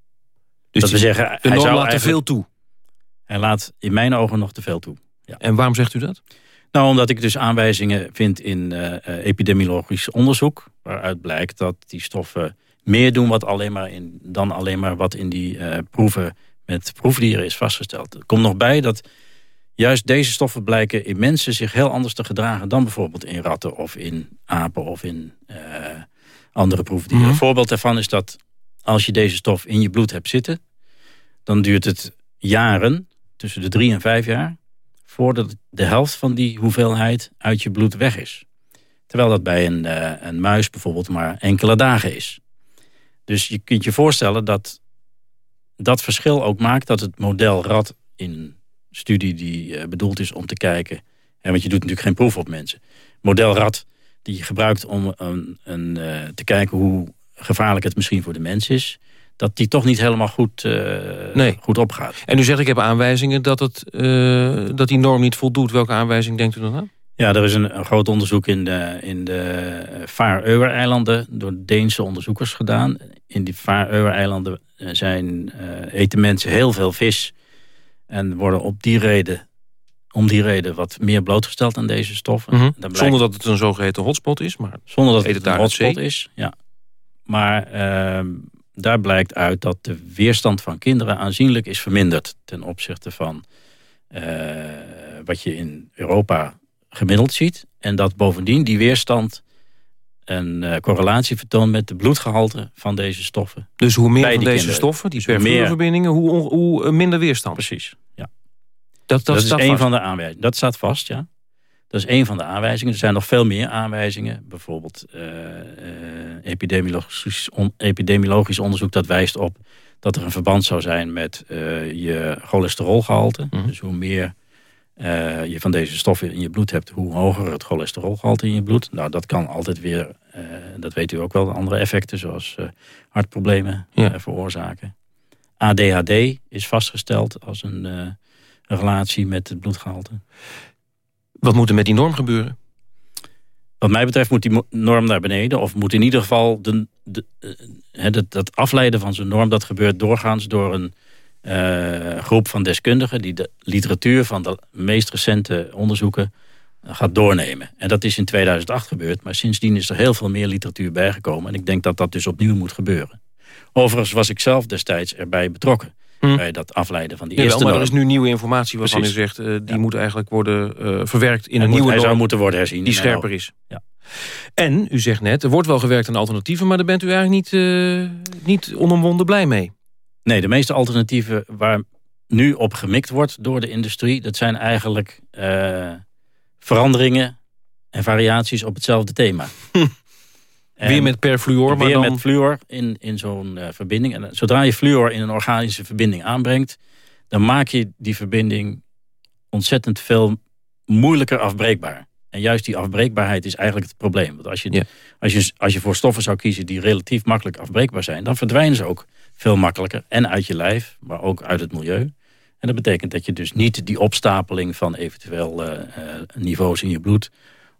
Dus dat we zeggen, de norm laat te veel toe? Hij laat in mijn ogen nog te veel toe. Ja. En waarom zegt u dat? Nou, omdat ik dus aanwijzingen vind in uh, epidemiologisch onderzoek... waaruit blijkt dat die stoffen meer doen wat alleen maar in, dan alleen maar wat in die uh, proeven met proefdieren is vastgesteld. Er komt nog bij dat juist deze stoffen blijken in mensen zich heel anders te gedragen dan bijvoorbeeld in ratten of in apen of in uh, andere proefdieren. Mhm. Een voorbeeld daarvan is dat als je deze stof in je bloed hebt zitten, dan duurt het jaren, tussen de drie en vijf jaar, voordat de helft van die hoeveelheid uit je bloed weg is. Terwijl dat bij een, uh, een muis bijvoorbeeld maar enkele dagen is. Dus je kunt je voorstellen dat dat verschil ook maakt dat het model rat in een studie die uh, bedoeld is om te kijken, hè, want je doet natuurlijk geen proef op mensen. Model rat die je gebruikt om een, een, uh, te kijken hoe gevaarlijk het misschien voor de mens is, dat die toch niet helemaal goed, uh, nee. goed opgaat. En u zegt ik heb aanwijzingen dat, het, dat die norm niet voldoet. Welke aanwijzing denkt u dan aan? Ja, er is een, een groot onderzoek in de, in de Faroe-eilanden door Deense onderzoekers gedaan. In die Faroe-eilanden zijn, uh, eten mensen heel veel vis en worden op die reden, om die reden wat meer blootgesteld aan deze stoffen. Mm -hmm. blijkt, zonder dat het een zogeheten hotspot is? Maar zonder dat het, het een hotspot is, ja. Maar uh, daar blijkt uit dat de weerstand van kinderen aanzienlijk is verminderd ten opzichte van uh, wat je in Europa gemiddeld ziet. En dat bovendien die weerstand een uh, correlatie vertoont met de bloedgehalte van deze stoffen. Dus hoe meer van deze kinderen. stoffen, die dus perfluorverbindingen, hoe, hoe, minder weerstand? Precies, ja. Dat, dat, dat is een vast. van de aanwijzingen. Dat staat vast, ja. Dat is één van de aanwijzingen. Er zijn nog veel meer aanwijzingen. Bijvoorbeeld uh, epidemiologisch, on, epidemiologisch onderzoek dat wijst op dat er een verband zou zijn met uh, je cholesterolgehalte. Mm -hmm. Dus hoe meer uh, je van deze stoffen in je bloed hebt, hoe hoger het cholesterolgehalte in je bloed. Nou, dat kan altijd weer, uh, dat weet u ook wel, andere effecten zoals hartproblemen ja. veroorzaken. ADHD is vastgesteld als een, een relatie met het bloedgehalte. Wat moet er met die norm gebeuren? Wat mij betreft moet die norm naar beneden. Of moet in ieder geval de, dat, dat afleiden van zo'n norm... dat gebeurt doorgaans door een groep van deskundigen... die de literatuur van de meest recente onderzoeken gaat doornemen. En dat is in 2008 gebeurd. Maar sindsdien is er heel veel meer literatuur bijgekomen. En ik denk dat dat dus opnieuw moet gebeuren. Overigens was ik zelf destijds erbij betrokken. Hm. Bij dat afleiden van die ja, eerste wel, maar norm. er is nu nieuwe informatie waarvan Precies. u zegt... Uh, die ja. moet eigenlijk worden uh, verwerkt in hij een moet, nieuwe hij norm. zou moeten worden herzien. Die scherper is. Ja. En, u zegt net, er wordt wel gewerkt aan alternatieven... maar daar bent u eigenlijk niet, uh, niet onomwonden blij mee. Nee, de meeste alternatieven waar nu op gemikt wordt door de industrie... dat zijn eigenlijk veranderingen en variaties op hetzelfde thema. Weer met perfluor, maar weer dan... met fluor in, in zo'n uh, verbinding. En zodra je fluor in een organische verbinding aanbrengt... dan maak je die verbinding ontzettend veel moeilijker afbreekbaar. En juist die afbreekbaarheid is eigenlijk het probleem. Want als je, ja. als, je, als je voor stoffen zou kiezen die relatief makkelijk afbreekbaar zijn... dan verdwijnen ze ook veel makkelijker. En uit je lijf, maar ook uit het milieu. En dat betekent dat je dus niet die opstapeling van eventueel uh, uh, niveaus in je bloed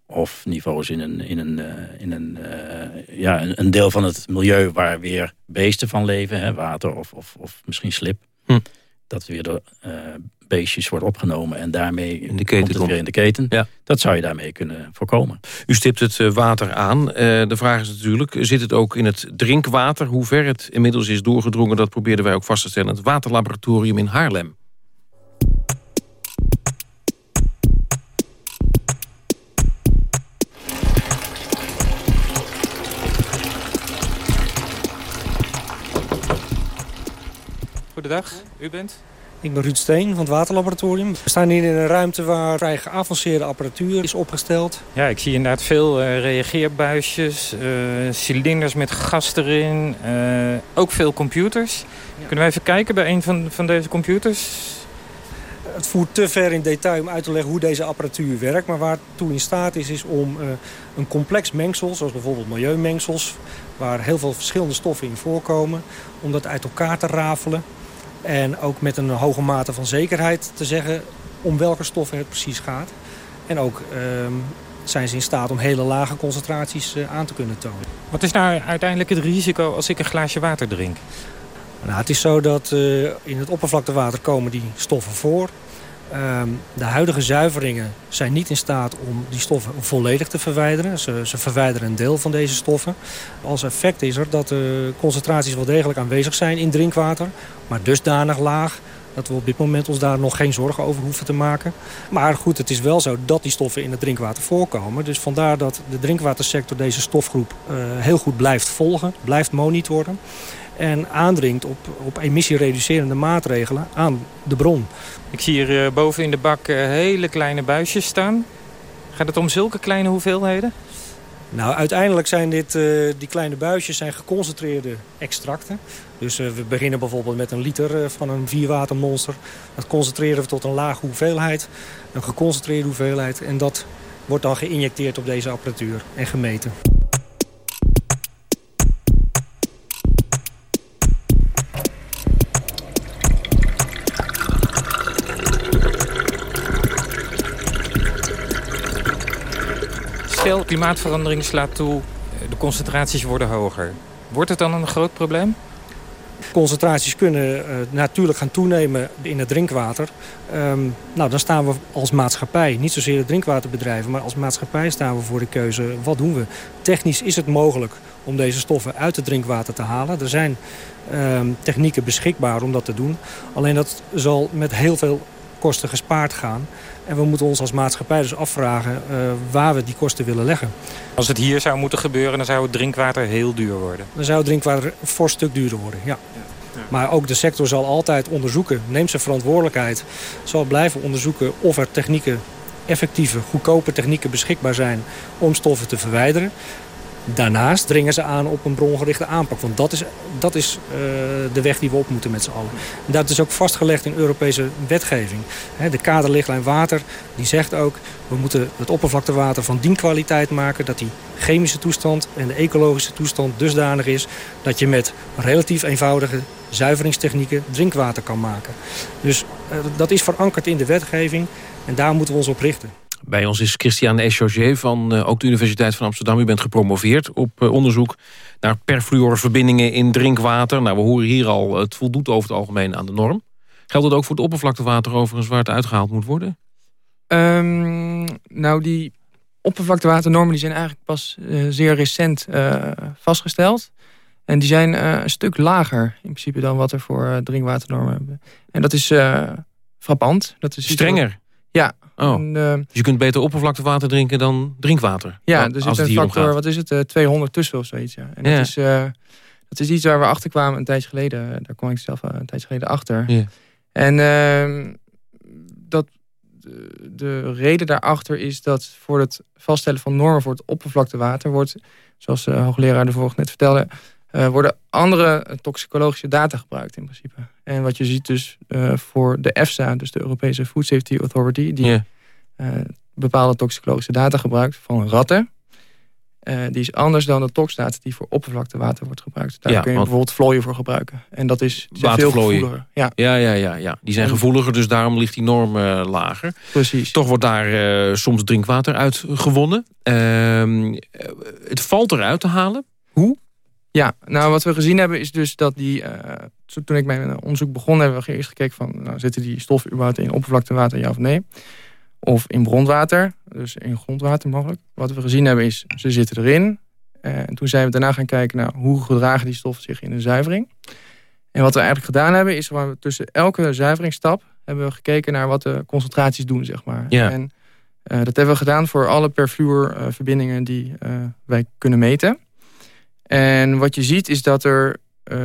of niveaus in een, in een, uh, in een, uh, ja, een, deel van het milieu waar weer beesten van leven, hè, water of, of, of misschien slip. Hm. Dat weer door beestjes wordt opgenomen en daarmee in de keten komt het weer in de keten. Ja. Dat zou je daarmee kunnen voorkomen. U stipt het water aan. de vraag is natuurlijk, zit het ook in het drinkwater? Hoe ver het inmiddels is doorgedrongen, dat probeerden wij ook vast te stellen. Het waterlaboratorium in Haarlem. Goedendag, u bent? Ik ben Ruud Steen van het Waterlaboratorium. We staan hier in een ruimte waar vrij geavanceerde apparatuur is opgesteld. Ja, ik zie inderdaad veel uh, reageerbuisjes, uh, cilinders met gas erin, uh, ook veel computers. Ja. Kunnen wij even kijken bij een van, van deze computers? Het voert te ver in detail om uit te leggen hoe deze apparatuur werkt. Maar waar het toe in staat is, is om een complex mengsel, zoals bijvoorbeeld milieumengsels... waar heel veel verschillende stoffen in voorkomen, om dat uit elkaar te rafelen. En ook met een hoge mate van zekerheid te zeggen om welke stoffen het precies gaat. En ook um, zijn ze in staat om hele lage concentraties uh, aan te kunnen tonen. Wat is nou uiteindelijk het risico als ik een glaasje water drink? Nou, het is zo dat uh, in het oppervlaktewater komen die stoffen voor. Um, de huidige zuiveringen zijn niet in staat om die stoffen volledig te verwijderen. Ze, ze, verwijderen een deel van deze stoffen. Als effect is er dat de concentraties wel degelijk aanwezig zijn in drinkwater. Maar dusdanig laag dat we op dit moment ons daar nog geen zorgen over hoeven te maken. Maar goed, het is wel zo dat die stoffen in het drinkwater voorkomen. Dus vandaar dat de drinkwatersector deze stofgroep uh, heel goed blijft volgen, blijft monitoren en aandringt op, op emissiereducerende maatregelen aan de bron. Ik zie hier uh, boven in de bak uh, hele kleine buisjes staan. Gaat het om zulke kleine hoeveelheden? Nou, uiteindelijk zijn dit, uh, die kleine buisjes zijn geconcentreerde extracten. Dus we beginnen bijvoorbeeld met een liter van een vierwatermonster. Dat concentreren we tot een lage hoeveelheid, een geconcentreerde hoeveelheid. En dat wordt dan geïnjecteerd op deze apparatuur en gemeten. Klimaatverandering slaat toe, de concentraties worden hoger. Wordt het dan een groot probleem? Concentraties kunnen uh, natuurlijk gaan toenemen in het drinkwater. Um, nou, dan staan we als maatschappij, niet zozeer de drinkwaterbedrijven... maar als maatschappij staan we voor de keuze, wat doen we? Technisch is het mogelijk om deze stoffen uit het drinkwater te halen. Er zijn um, technieken beschikbaar om dat te doen. Alleen dat zal met heel veel kosten gespaard gaan. En we moeten ons als maatschappij dus afvragen uh, waar we die kosten willen leggen. Als het hier zou moeten gebeuren, dan zou het drinkwater heel duur worden. Dan zou het drinkwater een fors stuk duurder worden, ja. ja. ja. Maar ook de sector zal altijd onderzoeken, neemt zijn verantwoordelijkheid... zal blijven onderzoeken of er technieken effectieve, goedkope technieken beschikbaar zijn om stoffen te verwijderen. Daarnaast dringen ze aan op een brongerichte aanpak. Want dat is, dat is uh, de weg die we op moeten met z'n allen. En dat is ook vastgelegd in Europese wetgeving. de kaderlichtlijn water die zegt ook... we moeten het oppervlaktewater van die kwaliteit maken... dat die chemische toestand en de ecologische toestand dusdanig is... dat je met relatief eenvoudige zuiveringstechnieken drinkwater kan maken. Dus uh, dat is verankerd in de wetgeving en daar moeten we ons op richten. Bij ons is Christiane Eschauger van uh, ook de Universiteit van Amsterdam. U bent gepromoveerd op uh, onderzoek naar perfluorverbindingen in drinkwater. Nou, we horen hier al, het voldoet over het algemeen aan de norm. Geldt het ook voor het oppervlaktewater overigens waar het uitgehaald moet worden? Um, nou, die oppervlaktewaternormen die zijn eigenlijk pas uh, zeer recent vastgesteld. En die zijn een stuk lager in principe dan wat er voor drinkwaternormen hebben. En dat is frappant. Dat is Strenger? Ja, Oh. En, uh, dus je kunt beter oppervlaktewater drinken dan drinkwater? Ja, dus het een factor, wat is het, uh, 200 tussen of zoiets. Ja. En ja. Dat, is, uh, dat is iets waar we achter kwamen een tijdje geleden. Daar kwam ik zelf een tijdje geleden achter. Ja. En ehm, dat, de, de, reden daarachter is dat voor het vaststellen van normen voor het oppervlaktewater wordt, zoals de hoogleraar de vorige net vertelde, worden andere toxicologische data gebruikt in principe. En wat je ziet dus uh, voor de EFSA, dus de Europese Food Safety Authority... die yeah. uh, bepaalde toxicologische data gebruikt van ratten... die is anders dan de toxdata die voor oppervlaktewater wordt gebruikt. Daar ja, kun je bijvoorbeeld vlooien voor gebruiken. En dat is veel gevoeliger. Ja. Ja, ja, ja, ja, die zijn gevoeliger, dus daarom ligt die norm lager. Precies. Toch wordt daar soms drinkwater uit gewonnen. Ehm, het valt eruit te halen. Hoe? Ja, nou wat we gezien hebben is dus dat die... Uh, toen ik mijn onderzoek begon hebben we eerst gekeken van... Nou, zitten die stoffen überhaupt in oppervlaktewater, ja of nee? Of in grondwater, dus in grondwater mogelijk. Wat we gezien hebben is, ze zitten erin. Uh, en toen zijn we daarna gaan kijken naar hoe gedragen die stoffen zich in de zuivering. En wat we eigenlijk gedaan hebben is... We tussen elke zuiveringsstap hebben we gekeken naar wat de concentraties doen, zeg maar. Ja. En uh, dat hebben we gedaan voor alle perfluorverbindingen die wij kunnen meten... En wat je ziet is dat er uh,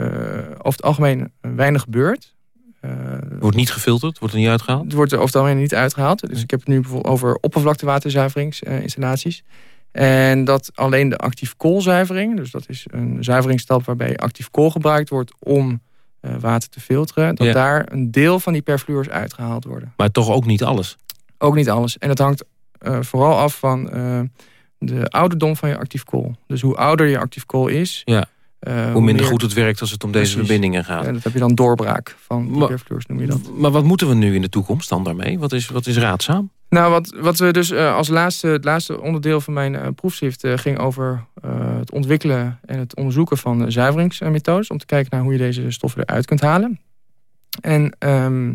over het algemeen weinig gebeurt. Uh, wordt niet gefilterd? Wordt er niet uitgehaald? Het wordt er over het algemeen niet uitgehaald. Dus ik heb het nu bijvoorbeeld over oppervlaktewaterzuiveringsinstallaties. en dat alleen de actief koolzuivering, dus dat is een zuiveringsstap waarbij actief kool gebruikt wordt om uh, water te filteren, dat ja. daar een deel van die perfluors uitgehaald worden. Maar toch ook niet alles? Ook niet alles. En dat hangt vooral af van de ouderdom van je actief kool. Dus hoe ouder je actief kool is... Ja. Uh, hoe minder meer... goed het werkt als het om deze verbindingen gaat. Ja, dat heb je dan doorbraak van perfluors, noem je dat. Maar wat moeten we nu in de toekomst dan daarmee? Wat is, wat is raadzaam? Nou, wat, wat we dus uh, als laatste, het laatste onderdeel van mijn uh, proefschrift... ging over het ontwikkelen en het onderzoeken van zuiveringsmethodes... om te kijken naar hoe je deze stoffen eruit kunt halen. En... Um,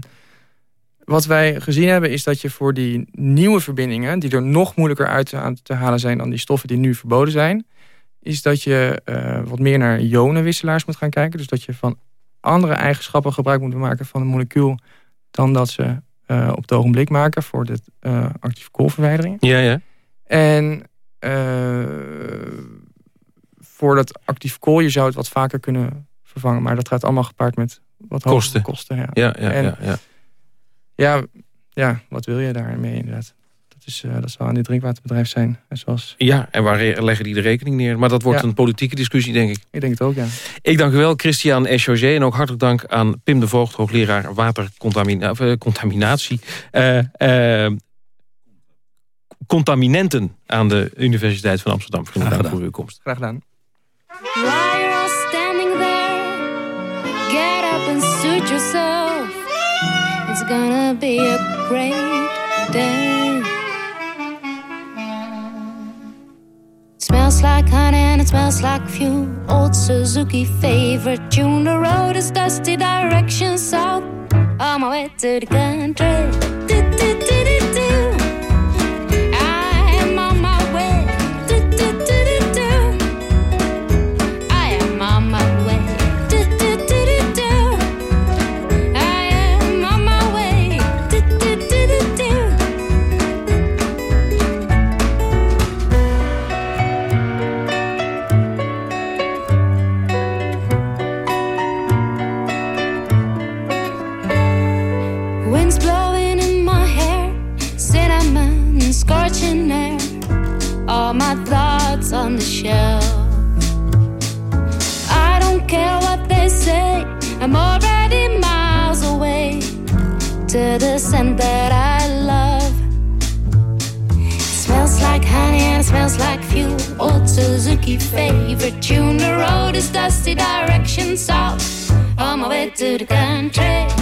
wat wij gezien hebben is dat je voor die nieuwe verbindingen... die er nog moeilijker uit te halen zijn dan die stoffen die nu verboden zijn... is dat je uh, wat meer naar ionenwisselaars moet gaan kijken. Dus dat je van andere eigenschappen gebruik moet maken van een molecuul... dan dat ze uh, op het ogenblik maken voor de uh, actieve koolverwijdering. Ja, ja. En voor dat actief kool, je zou het wat vaker kunnen vervangen. Maar dat gaat allemaal gepaard met wat kosten. kosten ja. Ja, ja, en, ja, ja. Ja, ja, wat wil je daarmee inderdaad? Dat, is, uh, dat zal aan dit drinkwaterbedrijf zijn. En zoals... Ja, en waar leggen die de rekening neer? Maar dat wordt ja. een politieke discussie, denk ik. Ik denk het ook, ja. Ik dank u wel, Christian Eschauger. En ook hartelijk dank aan Pim de Voogd, hoogleraar watercontaminatie. Uh, uh, contaminenten aan de Universiteit van Amsterdam. Dank voor uw komst. Graag gedaan. Gonna be a great day. Smells like honey and it smells like fuel. Old Suzuki favorite tune. The road is dusty, direction south. On my way to the country. That I love. It smells like honey and it smells like fuel. Old Suzuki favorite tune. The road is dusty, direction south. On my way to the country.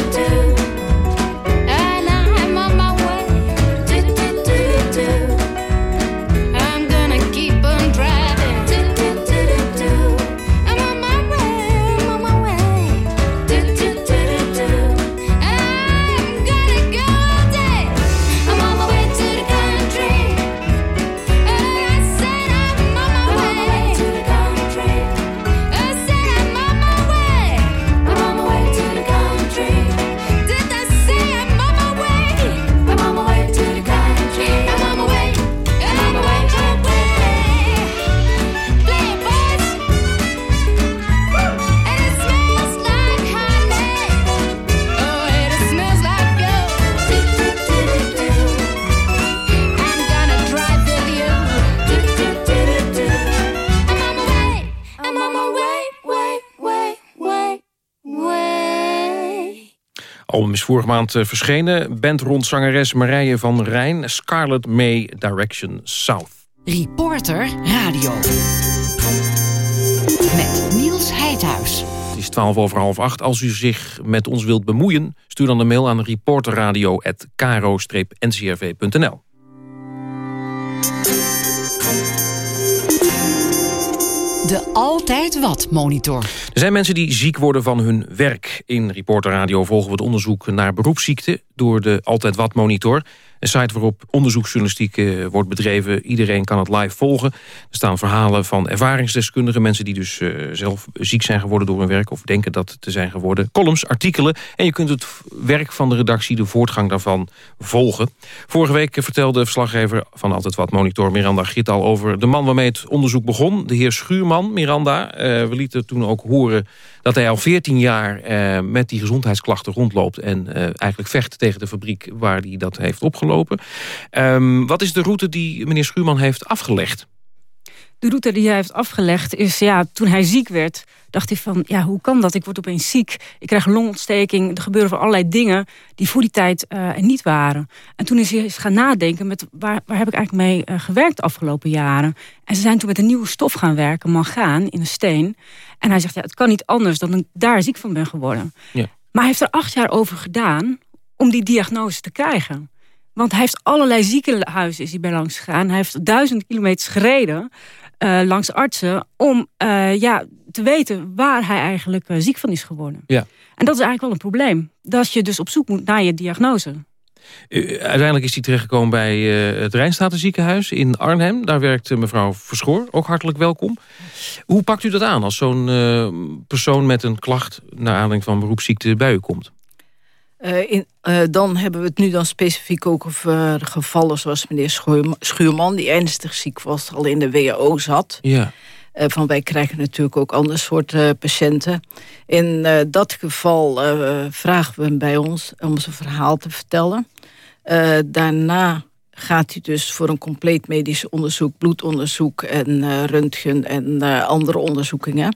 Is vorige maand eh, verschenen. Band rond zangeres Marije van Rijn. Scarlet May Direction South. Reporter Radio. Met Niels Heidhuis. Het is 12 over half acht. Als u zich met ons wilt bemoeien... stuur dan een mail aan reporterradio.kro-ncrv.nl. De Altijd Wat Monitor. Er zijn mensen die ziek worden van hun werk. In Reporter Radio volgen we het onderzoek naar beroepsziekte... door de Altijd Wat Monitor. Een site waarop onderzoeksjournalistiek eh, wordt bedreven. Iedereen kan het live volgen. Er staan verhalen van ervaringsdeskundigen. Mensen die dus eh, zelf ziek zijn geworden door hun werk... of denken dat te zijn geworden. Columns, artikelen. En je kunt het werk van de redactie, de voortgang daarvan, volgen. Vorige week eh, vertelde verslaggever van Altijd Wat Monitor... Miranda Giet al over de man waarmee het onderzoek begon. De heer Schuurman, Miranda. We lieten toen ook horen dat hij al 14 jaar met die gezondheidsklachten rondloopt... en eigenlijk vecht tegen de fabriek waar hij dat heeft opgelopen. Ehm, wat is de route die meneer Schuurman heeft afgelegd? De route die hij heeft afgelegd is, ja, toen hij ziek werd... dacht hij van, ja, hoe kan dat? Ik word opeens ziek, ik krijg longontsteking... er gebeuren van allerlei dingen die voor die tijd er niet waren. En toen is hij eens gaan nadenken, met waar, waar heb ik eigenlijk mee eh, gewerkt de afgelopen jaren? En ze zijn toen met een nieuwe stof gaan werken, mangaan, in een steen. En hij zegt, ja, het kan niet anders dan ik daar ziek van ben geworden. Ja. Maar hij heeft er acht jaar over gedaan om die diagnose te krijgen. Want hij heeft allerlei ziekenhuizen is hij bij langs gegaan. Hij heeft duizend kilometers gereden eh, langs artsen... om eh, ja, te weten waar hij eigenlijk eh, ziek van is geworden. Ja. En dat is eigenlijk wel een probleem. Dat je dus op zoek moet naar je diagnose. Uiteindelijk is hij terechtgekomen bij het Rijnstatenziekenhuis in Arnhem. Daar werkt mevrouw Verschoor. Ook hartelijk welkom. Hoe pakt u dat aan als zo'n persoon met een klacht... naar aanleiding van beroepsziekte bij u komt? Uh, in, uh, dan hebben we het nu dan specifiek ook over gevallen zoals meneer Schuurman... die ernstig ziek was, al in de WHO zat. Ja. Uh, van wij krijgen natuurlijk ook ander soort patiënten. In dat geval vragen we hem bij ons om zijn verhaal te vertellen. daarna gaat hij dus voor een compleet medisch onderzoek... bloedonderzoek en röntgen en andere onderzoekingen...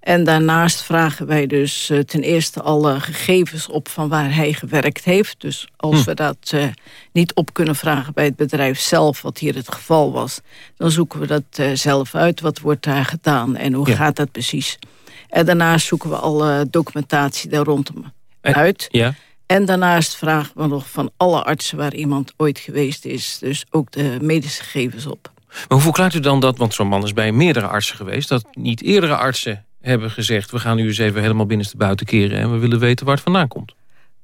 En daarnaast vragen wij dus uh, ten eerste alle gegevens op van waar hij gewerkt heeft. Dus als hm. we dat uh, niet op kunnen vragen bij het bedrijf zelf, wat hier het geval was... dan zoeken we dat uh, zelf uit. Wat wordt daar gedaan en hoe ja. gaat dat precies? En daarnaast zoeken we alle documentatie daar rondom uit. Ja. En daarnaast vragen we nog van alle artsen waar iemand ooit geweest is... dus ook de medische gegevens op. Maar hoe verklaart u dan dat, want zo'n man is bij meerdere artsen geweest... dat niet eerdere artsen hebben gezegd... we gaan nu eens even helemaal binnenstebuiten keren... en we willen weten waar het vandaan komt?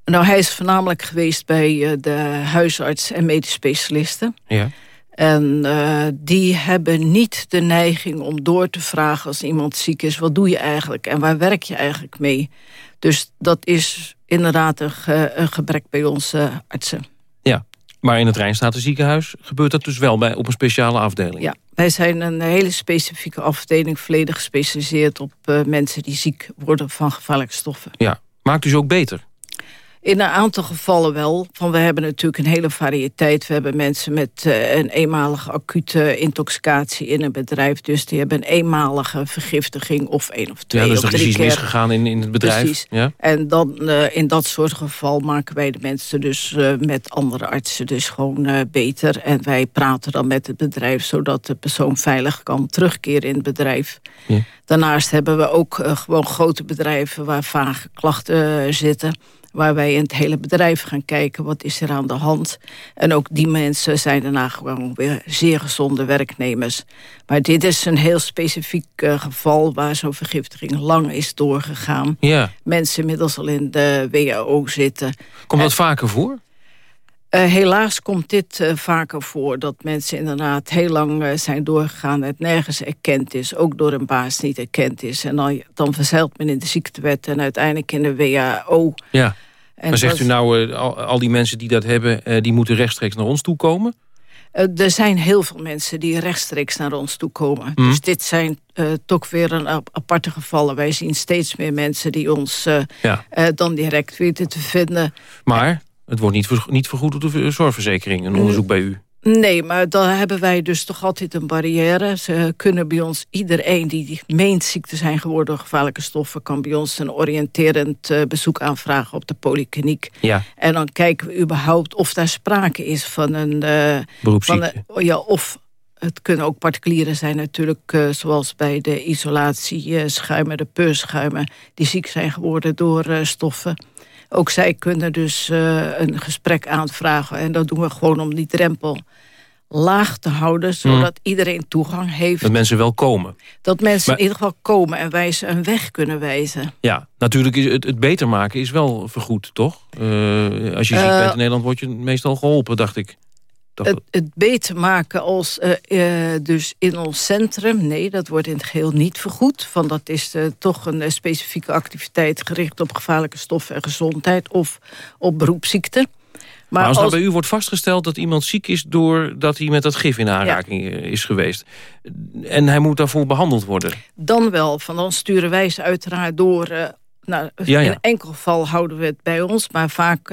Nou, hij is voornamelijk geweest bij eh, de huisarts en medisch specialisten. Ja. En uh, die hebben niet de neiging om door te vragen als iemand ziek is... wat doe je eigenlijk en waar werk je eigenlijk mee? Dus dat is inderdaad een, een gebrek bij onze artsen. Ja, maar in het Rijnstatenziekenhuis gebeurt dat dus wel bij, op een speciale afdeling? Ja, wij zijn een hele specifieke afdeling... volledig gespecialiseerd op uh, mensen die ziek worden van gevaarlijke stoffen. Ja, maakt ze ook beter? In een aantal gevallen wel. Van we hebben natuurlijk een hele variëteit. We hebben mensen met uh, een eenmalige acute intoxicatie in een bedrijf. Dus die hebben een eenmalige vergiftiging of één of twee ja, dus of is misgegaan in, in het bedrijf. Precies. Ja? En dan uh, in dat soort geval maken wij de mensen dus uh, met andere artsen dus gewoon beter. En wij praten dan met het bedrijf zodat de persoon veilig kan terugkeren in het bedrijf. Ja. Daarnaast hebben we ook gewoon grote bedrijven waar vage klachten zitten waar wij in het hele bedrijf gaan kijken wat is er aan de hand. En ook die mensen zijn daarna gewoon weer zeer gezonde werknemers. Maar dit is een heel specifiek uh, geval waar zo'n vergiftiging lang is doorgegaan. Ja. Mensen inmiddels al in de WHO zitten. Komt dat en, vaker voor? Uh, helaas komt dit uh, vaker voor. Dat mensen inderdaad heel lang uh, zijn doorgegaan... het nergens erkend is. Ook door een baas niet erkend is. En dan, dan verzeilt men in de ziektewet... en uiteindelijk in de WHO. Ja. En maar zegt u nou, al, al, die mensen die dat hebben... die moeten rechtstreeks naar ons toe komen? er zijn heel veel mensen die rechtstreeks naar ons toe komen. Mhm. Dus dit zijn toch weer een aparte gevallen. Wij zien steeds meer mensen die ons ja. dan direct weten te vinden. Maar... Het wordt niet, ver, niet vergoed door de zorgverzekering, een onderzoek bij u. Nee, maar dan hebben wij dus toch altijd een barrière. Ze kunnen bij ons, iedereen die meent ziek te zijn geworden door gevaarlijke stoffen... kan bij ons een oriënterend uh, bezoek aanvragen op de polykliniek. Ja. En dan kijken we überhaupt of daar sprake is van een... Uh, Beroepsziekte. Van een, ja, of het kunnen ook particulieren zijn natuurlijk... Uh, zoals bij de isolatieschuimen, de peurschuimen... die ziek zijn geworden door stoffen... Ook zij kunnen dus uh, een gesprek aanvragen. En dat doen we gewoon om die drempel laag te houden... zodat mm. iedereen toegang heeft. Dat mensen wel komen. Dat mensen maar, in ieder geval komen en wij ze een weg kunnen wijzen. Ja, natuurlijk is het, het beter maken is wel vergoed, toch? Uh, als je ziek uh, bent in Nederland word je meestal geholpen, dacht ik. Het, het, beter maken als uh, uh, dus in ons centrum... nee, dat wordt in het geheel niet vergoed. Van dat is uh, toch een specifieke activiteit... gericht op gevaarlijke stoffen en gezondheid... of op beroepsziekten. Maar, maar als, als dan bij u wordt vastgesteld dat iemand ziek is... doordat hij met dat gif in aanraking ja. is geweest... en hij moet daarvoor behandeld worden... Dan wel, van dan sturen wij ze uiteraard door... nou, ja, ja. In enkel geval houden we het bij ons, maar vaak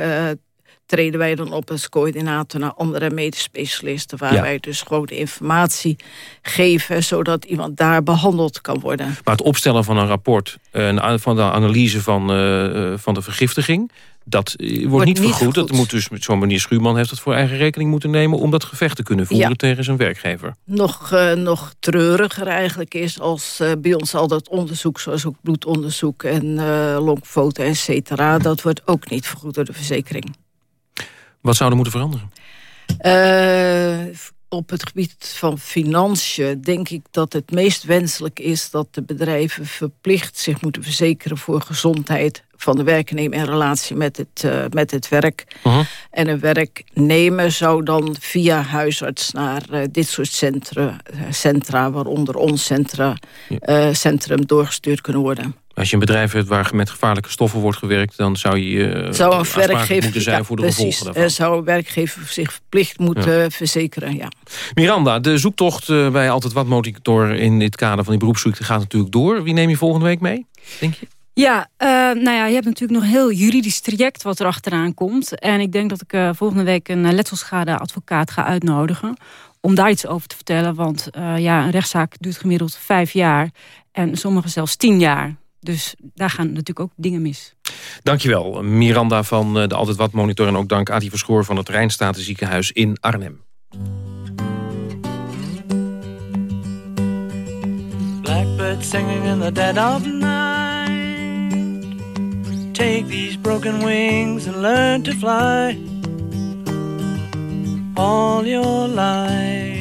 treden wij dan op als coördinator naar andere medisch specialisten... waar Ja. wij dus gewoon de informatie geven... zodat iemand daar behandeld kan worden. Maar het opstellen van een rapport, eh, een- van de analyse van, eh, eh, van de vergiftiging... dat wordt, niet niet vergoed. Dat moet dus, zo'n meneer Schuurman heeft het voor eigen rekening moeten nemen... om dat gevecht te kunnen voeren Ja. tegen zijn werkgever. Nog, nog treuriger eigenlijk is als bij ons al dat onderzoek... zoals ook bloedonderzoek en longfoto, et cetera... dat wordt ook niet vergoed door de verzekering. Wat zou er moeten veranderen? Eh, op het gebied van financiën denk ik dat het meest wenselijk is... dat de bedrijven verplicht zich moeten verzekeren voor gezondheid van de werknemer in relatie met het, eh, met het werk. En een werknemer zou dan via huisarts naar eh, dit soort centra, centra waaronder ons centra, centrum, doorgestuurd kunnen worden. Als je een bedrijf hebt waar met gevaarlijke stoffen wordt gewerkt... dan zou je eh, zou een werkgever moeten zijn ja, voor de precies, gevolgen daarvan. eh, zou een werkgever zich verplicht moeten verzekeren, ja. Miranda, de zoektocht eh, bij Altijd Wat Monitor... in dit kader van die beroepsziekte gaat natuurlijk door. Wie neem je volgende week mee, denk je? Ja, eh, nou ja, je hebt natuurlijk nog een heel juridisch traject wat er achteraan komt. En ik denk dat ik eh, volgende week een eh, letselschadeadvocaat ga uitnodigen. Om daar iets over te vertellen. Want eh, ja, een rechtszaak duurt gemiddeld vijf jaar. En sommige zelfs tien jaar. Dus daar gaan natuurlijk ook dingen mis. Dankjewel, Miranda van eh, de Altijd Wat Monitor... en ook dank Adi Verschoor van het Rijnstaten Ziekenhuis in Arnhem. Blackbird singing in the dead of night. Take these broken wings and learn to fly all your life.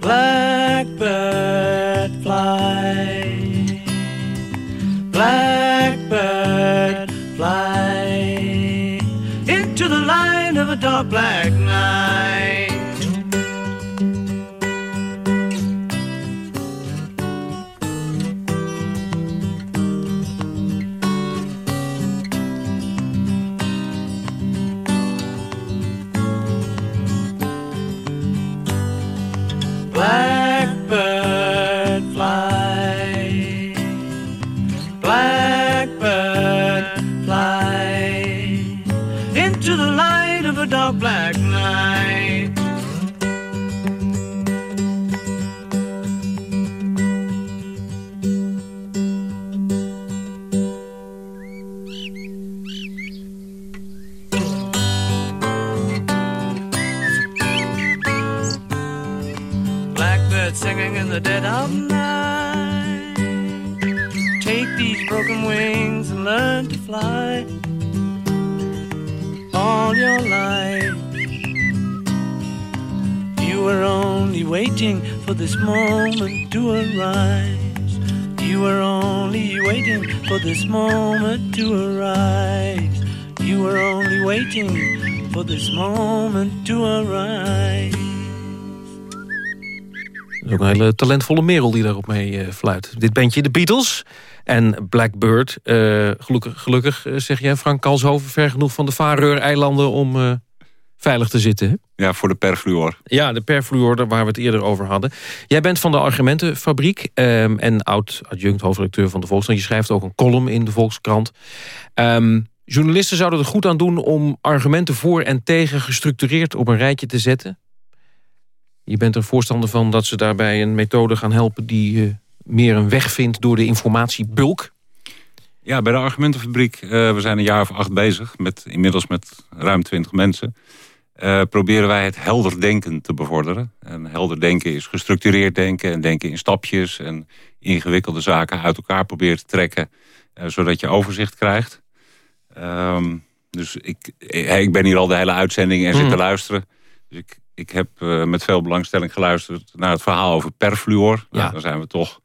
Blackbird fly. Blackbird fly into the light of a dark black night. Waiting for this moment to arise. You were only waiting for this moment to arise. You were only waiting for this moment to arise. Dat is ook een hele talentvolle merel die daarop mee eh, fluit. Dit bandje, de Beatles en Blackbird. eh, gelukkig, gelukkig eh, zeg jij, Frank Kalshoven... ver genoeg van de Faroe-eilanden om eh, veilig te zitten. Hè? Ja, voor de perfluor. Ja, de perfluor, waar we het eerder over hadden. Jij bent van de Argumentenfabriek ehm, en oud-adjunct hoofdredacteur van de Volkskrant. Je schrijft ook een column in de Volkskrant. Ehm, journalisten zouden er goed aan doen om argumenten voor en tegen gestructureerd op een rijtje te zetten. Je bent er voorstander van dat ze daarbij een methode gaan helpen... die eh, meer een weg vindt door de informatiebulk. Ja, bij de argumentenfabriek, eh, we zijn een jaar of acht bezig... Met, inmiddels met ruim twintig mensen... eh, proberen wij het helder denken te bevorderen. En helder denken is gestructureerd denken... en denken in stapjes en ingewikkelde zaken uit elkaar proberen te trekken... eh, zodat je overzicht krijgt. Ehm, dus ik, eh, ik ben hier al de hele uitzending en zit te Hmm. luisteren. Dus ik, ik heb met veel belangstelling geluisterd naar het verhaal over perfluor. Nou, Ja. dan zijn we toch,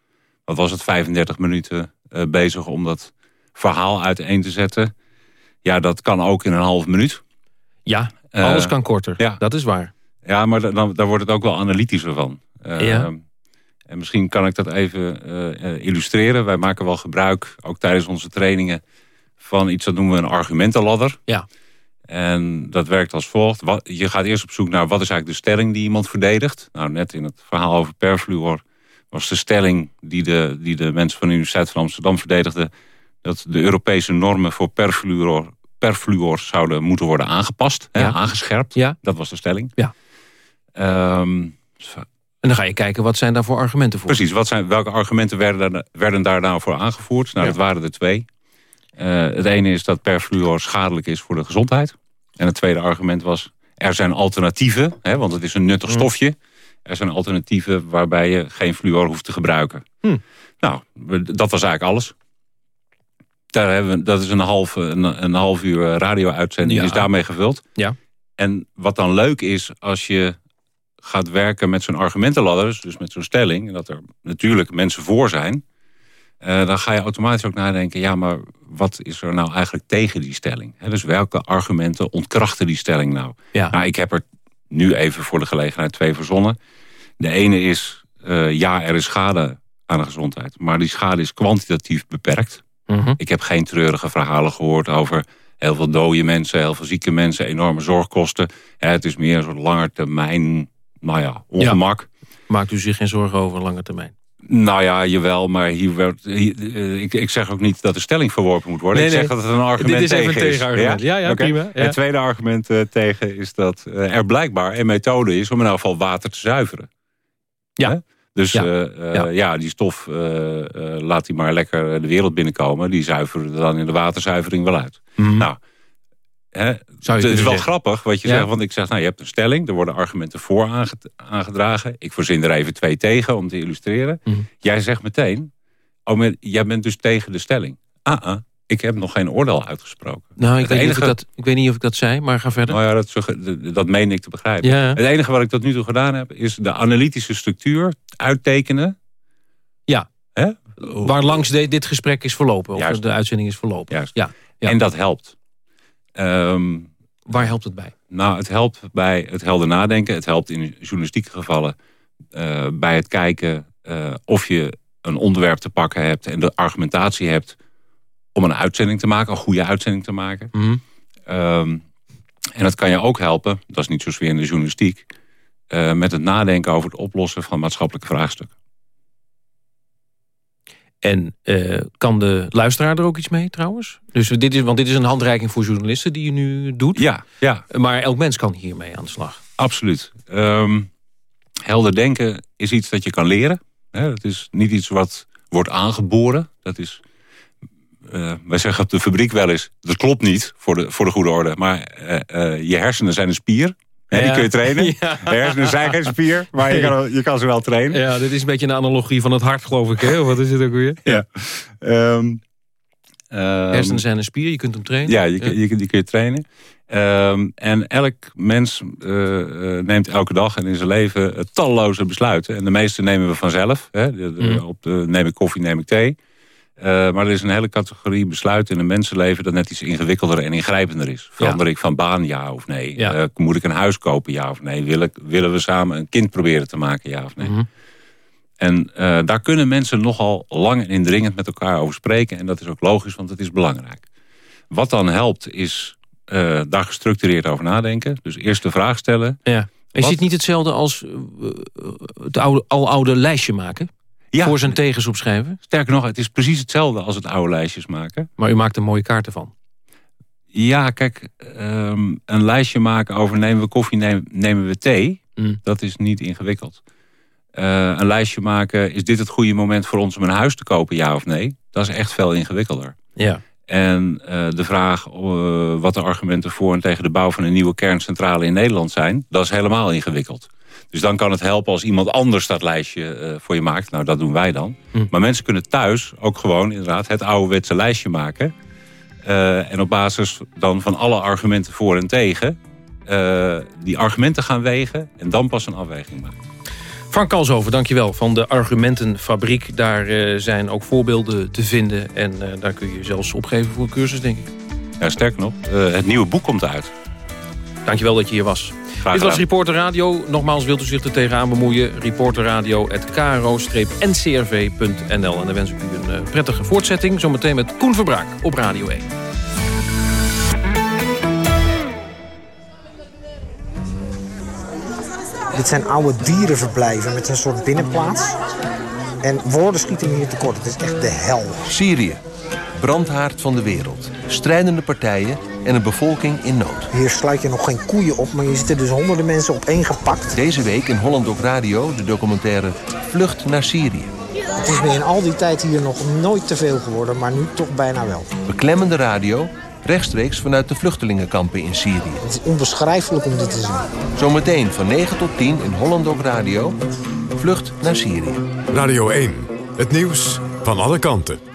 wat was het, 35 minuten bezig om dat verhaal uiteen te zetten. Ja, dat kan ook in een half minuut. Ja, Eh, alles kan korter. ja. Dat is waar. Ja, maar da- dan, daar wordt het ook wel analytischer van. Eh, Ja. En misschien kan ik dat even eh, illustreren. Wij maken wel gebruik, ook tijdens onze trainingen... van iets dat noemen we een argumentenladder. Ja. En dat werkt als volgt. Wat, je gaat eerst op zoek naar wat is eigenlijk de stelling die iemand verdedigt. Nou, net in het verhaal over perfluor was de stelling die de, die de mensen van de Universiteit van Amsterdam verdedigden... dat de Europese normen voor perfluor, perfluor zouden moeten worden aangepast, hè, Ja. aangescherpt. Ja. Dat was de stelling. Ja. Ehm, En dan ga je kijken, wat zijn daar voor argumenten voor? Precies, wat zijn, welke argumenten werden, daar- werden daar nou voor aangevoerd? Nou, dat waren er twee. Eh, het ene is dat perfluor schadelijk is voor de gezondheid. En het tweede argument was, er zijn alternatieven, hè, want het is een nuttig Mm. stofje. Er zijn alternatieven waarbij je geen fluor hoeft te gebruiken. Hm. Nou, dat was eigenlijk alles. Daar hebben we, dat is een half, een, een half uur eh, radio-uitzending, Ja. is daarmee gevuld. Ja. En wat dan leuk is, als je gaat werken met zo'n argumentenladder, dus met zo'n stelling, dat er natuurlijk mensen voor zijn, eh, dan ga je automatisch ook nadenken, ja, maar wat is er nou eigenlijk tegen die stelling? Dus welke argumenten ontkrachten die stelling nou? Ja. Nou, ik heb er nu even voor de gelegenheid twee verzonnen. De ene is, eh, ja, er is schade aan de gezondheid, maar die schade is kwantitatief beperkt. Mhm. Ik heb geen treurige verhalen gehoord over heel veel dode mensen, heel veel zieke mensen, enorme zorgkosten. Ja, het is meer een soort langetermijn, nou ja, ongemak. Maakt u zich geen zorgen over lange termijn? Nou ja, jawel, maar hier werd, eh, ik, ik zeg ook niet dat de stelling verworpen moet worden. Nee, ik nee. zeg dat het een argument Dit is even tegen een tegenargument. Ja, ja, prima, ja. Het tweede argument eh, tegen is dat eh, er blijkbaar een methode is... om in elk geval water te zuiveren. Ja. Dus Ja. eh, eh, Ja. ja. die stof, eh, laat die maar lekker de wereld binnenkomen. Die zuiveren er dan in de waterzuivering wel uit. Nou, hè, het is wel grappig wat je Ja. zegt. Want ik zeg, nou, je hebt een stelling. Er worden argumenten voor aange- aangedragen. Ik verzin er even twee tegen om te illustreren. Mhm. Jij zegt meteen, oh, jij bent dus tegen de stelling. Ah, ah, ik heb nog geen oordeel uitgesproken. Nou, ik Het weet, niet of ik, dat, ik weet niet of ik dat zei, maar ga verder. nou ja, dat, dat meen ik te begrijpen. Ja. Het enige wat ik tot nu toe gedaan heb... is de analytische structuur uittekenen. Ja. Hè? Waar langs de- dit gesprek is verlopen, of Juist. de uitzending is verlopen. Juist. Ja. ja. En dat helpt. Ehm, Waar helpt het bij? nou, het helpt bij het helder nadenken. Het helpt in journalistieke gevallen eh, bij het kijken... eh, of je een onderwerp te pakken hebt... en de argumentatie hebt om een uitzending te maken. Een goede uitzending te maken. Mhm. Ehm, en dat kan je ook helpen, dat is niet zo sfeer in de journalistiek... eh, met het nadenken over het oplossen van maatschappelijke vraagstukken. En eh, kan de luisteraar er ook iets mee trouwens? Dus dit is, want dit is een handreiking voor journalisten die je nu doet. Ja, ja. Maar elk mens kan hiermee aan de slag. Absoluut. Ehm, helder denken is iets dat je kan leren. Hè, het is niet iets wat wordt aangeboren. Dat is, eh, wij zeggen op de fabriek wel eens, dat klopt niet voor de, voor de goede orde. Maar eh, eh, je hersenen zijn een spier. Hè, Die kun je trainen. Ja. De hersenen zijn geen spier, maar je kan, je kan ze wel trainen. Ja, dit is een beetje een analogie van het hart, geloof ik. Hè? Of wat is het ook weer? Ja. Ehm, ehm, Hersenen zijn een spier, je kunt hem trainen. Ja, je, je, die kun je trainen. Ehm, en elk mens neemt elke dag en in zijn leven talloze besluiten. En de meeste nemen we vanzelf. Hè. De, de- Mm. op de, neem ik koffie, neem ik thee. Eh, maar er is een hele categorie besluiten in een mensenleven... dat net iets ingewikkelder en ingrijpender is. Verander ik van baan, ja of nee? Ja. Eh, moet ik een huis kopen, ja of nee? Wil ik, willen we samen een kind proberen te maken, ja of nee? Mhm. En eh, daar kunnen mensen nogal lang en indringend met elkaar over spreken. En dat is ook logisch, want het is belangrijk. Wat dan helpt, is daar gestructureerd over nadenken. Dus eerst de vraag stellen. Ja. Is dit niet hetzelfde als het oude, aloude lijstje maken? Ja. Voor zijn tegens opschrijven? Sterker nog, het is precies hetzelfde als het oude lijstjes maken. Maar u maakt er mooie kaarten van. Ja, kijk, ehm, een lijstje maken over nemen we koffie, nemen, nemen we thee. Mm. Dat is niet ingewikkeld. Eh, een lijstje maken, is dit het goede moment voor ons om een huis te kopen, ja of nee? Dat is echt veel ingewikkelder. Ja. En eh, de vraag eh, wat de argumenten voor en tegen de bouw van een nieuwe kerncentrale in Nederland zijn, dat is helemaal ingewikkeld. Dus dan kan het helpen als iemand anders dat lijstje eh, voor je maakt. Nou, dat doen wij dan. Hm. Maar mensen kunnen thuis ook gewoon inderdaad het ouderwetse lijstje maken. Eh, en op basis dan van alle argumenten voor en tegen... eh, die argumenten gaan wegen en dan pas een afweging maken. Frank Kalshoven, dankjewel, van de Argumentenfabriek. Daar zijn ook voorbeelden te vinden. En daar kun je zelfs opgeven voor een cursus, denk ik. Ja, sterker nog, het nieuwe boek komt uit. Dankjewel dat je hier was. Dit was. Reporter Radio. Nogmaals, wilt u zich er tegenaan bemoeien? reporterradio.kro-ncrv.nl En dan wens ik u een eh, prettige voortzetting. Zometeen met Koen Verbraak op Radio 1. Dit zijn oude dierenverblijven met een soort binnenplaats. En woorden schieten me hier tekort. Het is echt de hel. Syrië. Brandhaard van de wereld. Strijdende partijen en een bevolking in nood. Hier sluit je nog geen koeien op, maar je ziet er dus honderden mensen opeengepakt. Deze week in Holland Doc Radio de documentaire Vlucht naar Syrië. Het is me in al die tijd hier nog nooit te veel geworden, maar nu toch bijna wel. Beklemmende radio, rechtstreeks vanuit de vluchtelingenkampen in Syrië. Het is onbeschrijfelijk om dit te zien. Zometeen van 9 tot 10 in Holland Doc Radio. Vlucht naar Syrië. Radio 1. Het nieuws van alle kanten.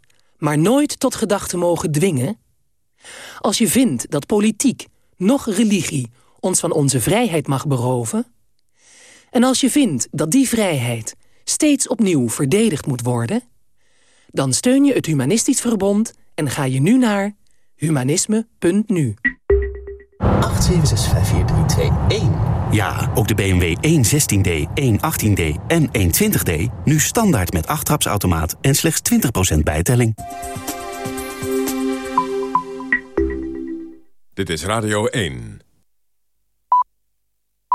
maar nooit tot gedachten mogen dwingen... Als je vindt dat politiek, nog religie, ons van onze vrijheid mag beroven... en als je vindt dat die vrijheid steeds opnieuw verdedigd moet worden... dan steun je het Humanistisch Verbond en ga je nu naar humanisme.nu. 8765432 Ja, ook de BMW 116D, 118D en 120D nu standaard met 8 trapsautomaat en slechts 20% bijtelling. Dit is Radio 1.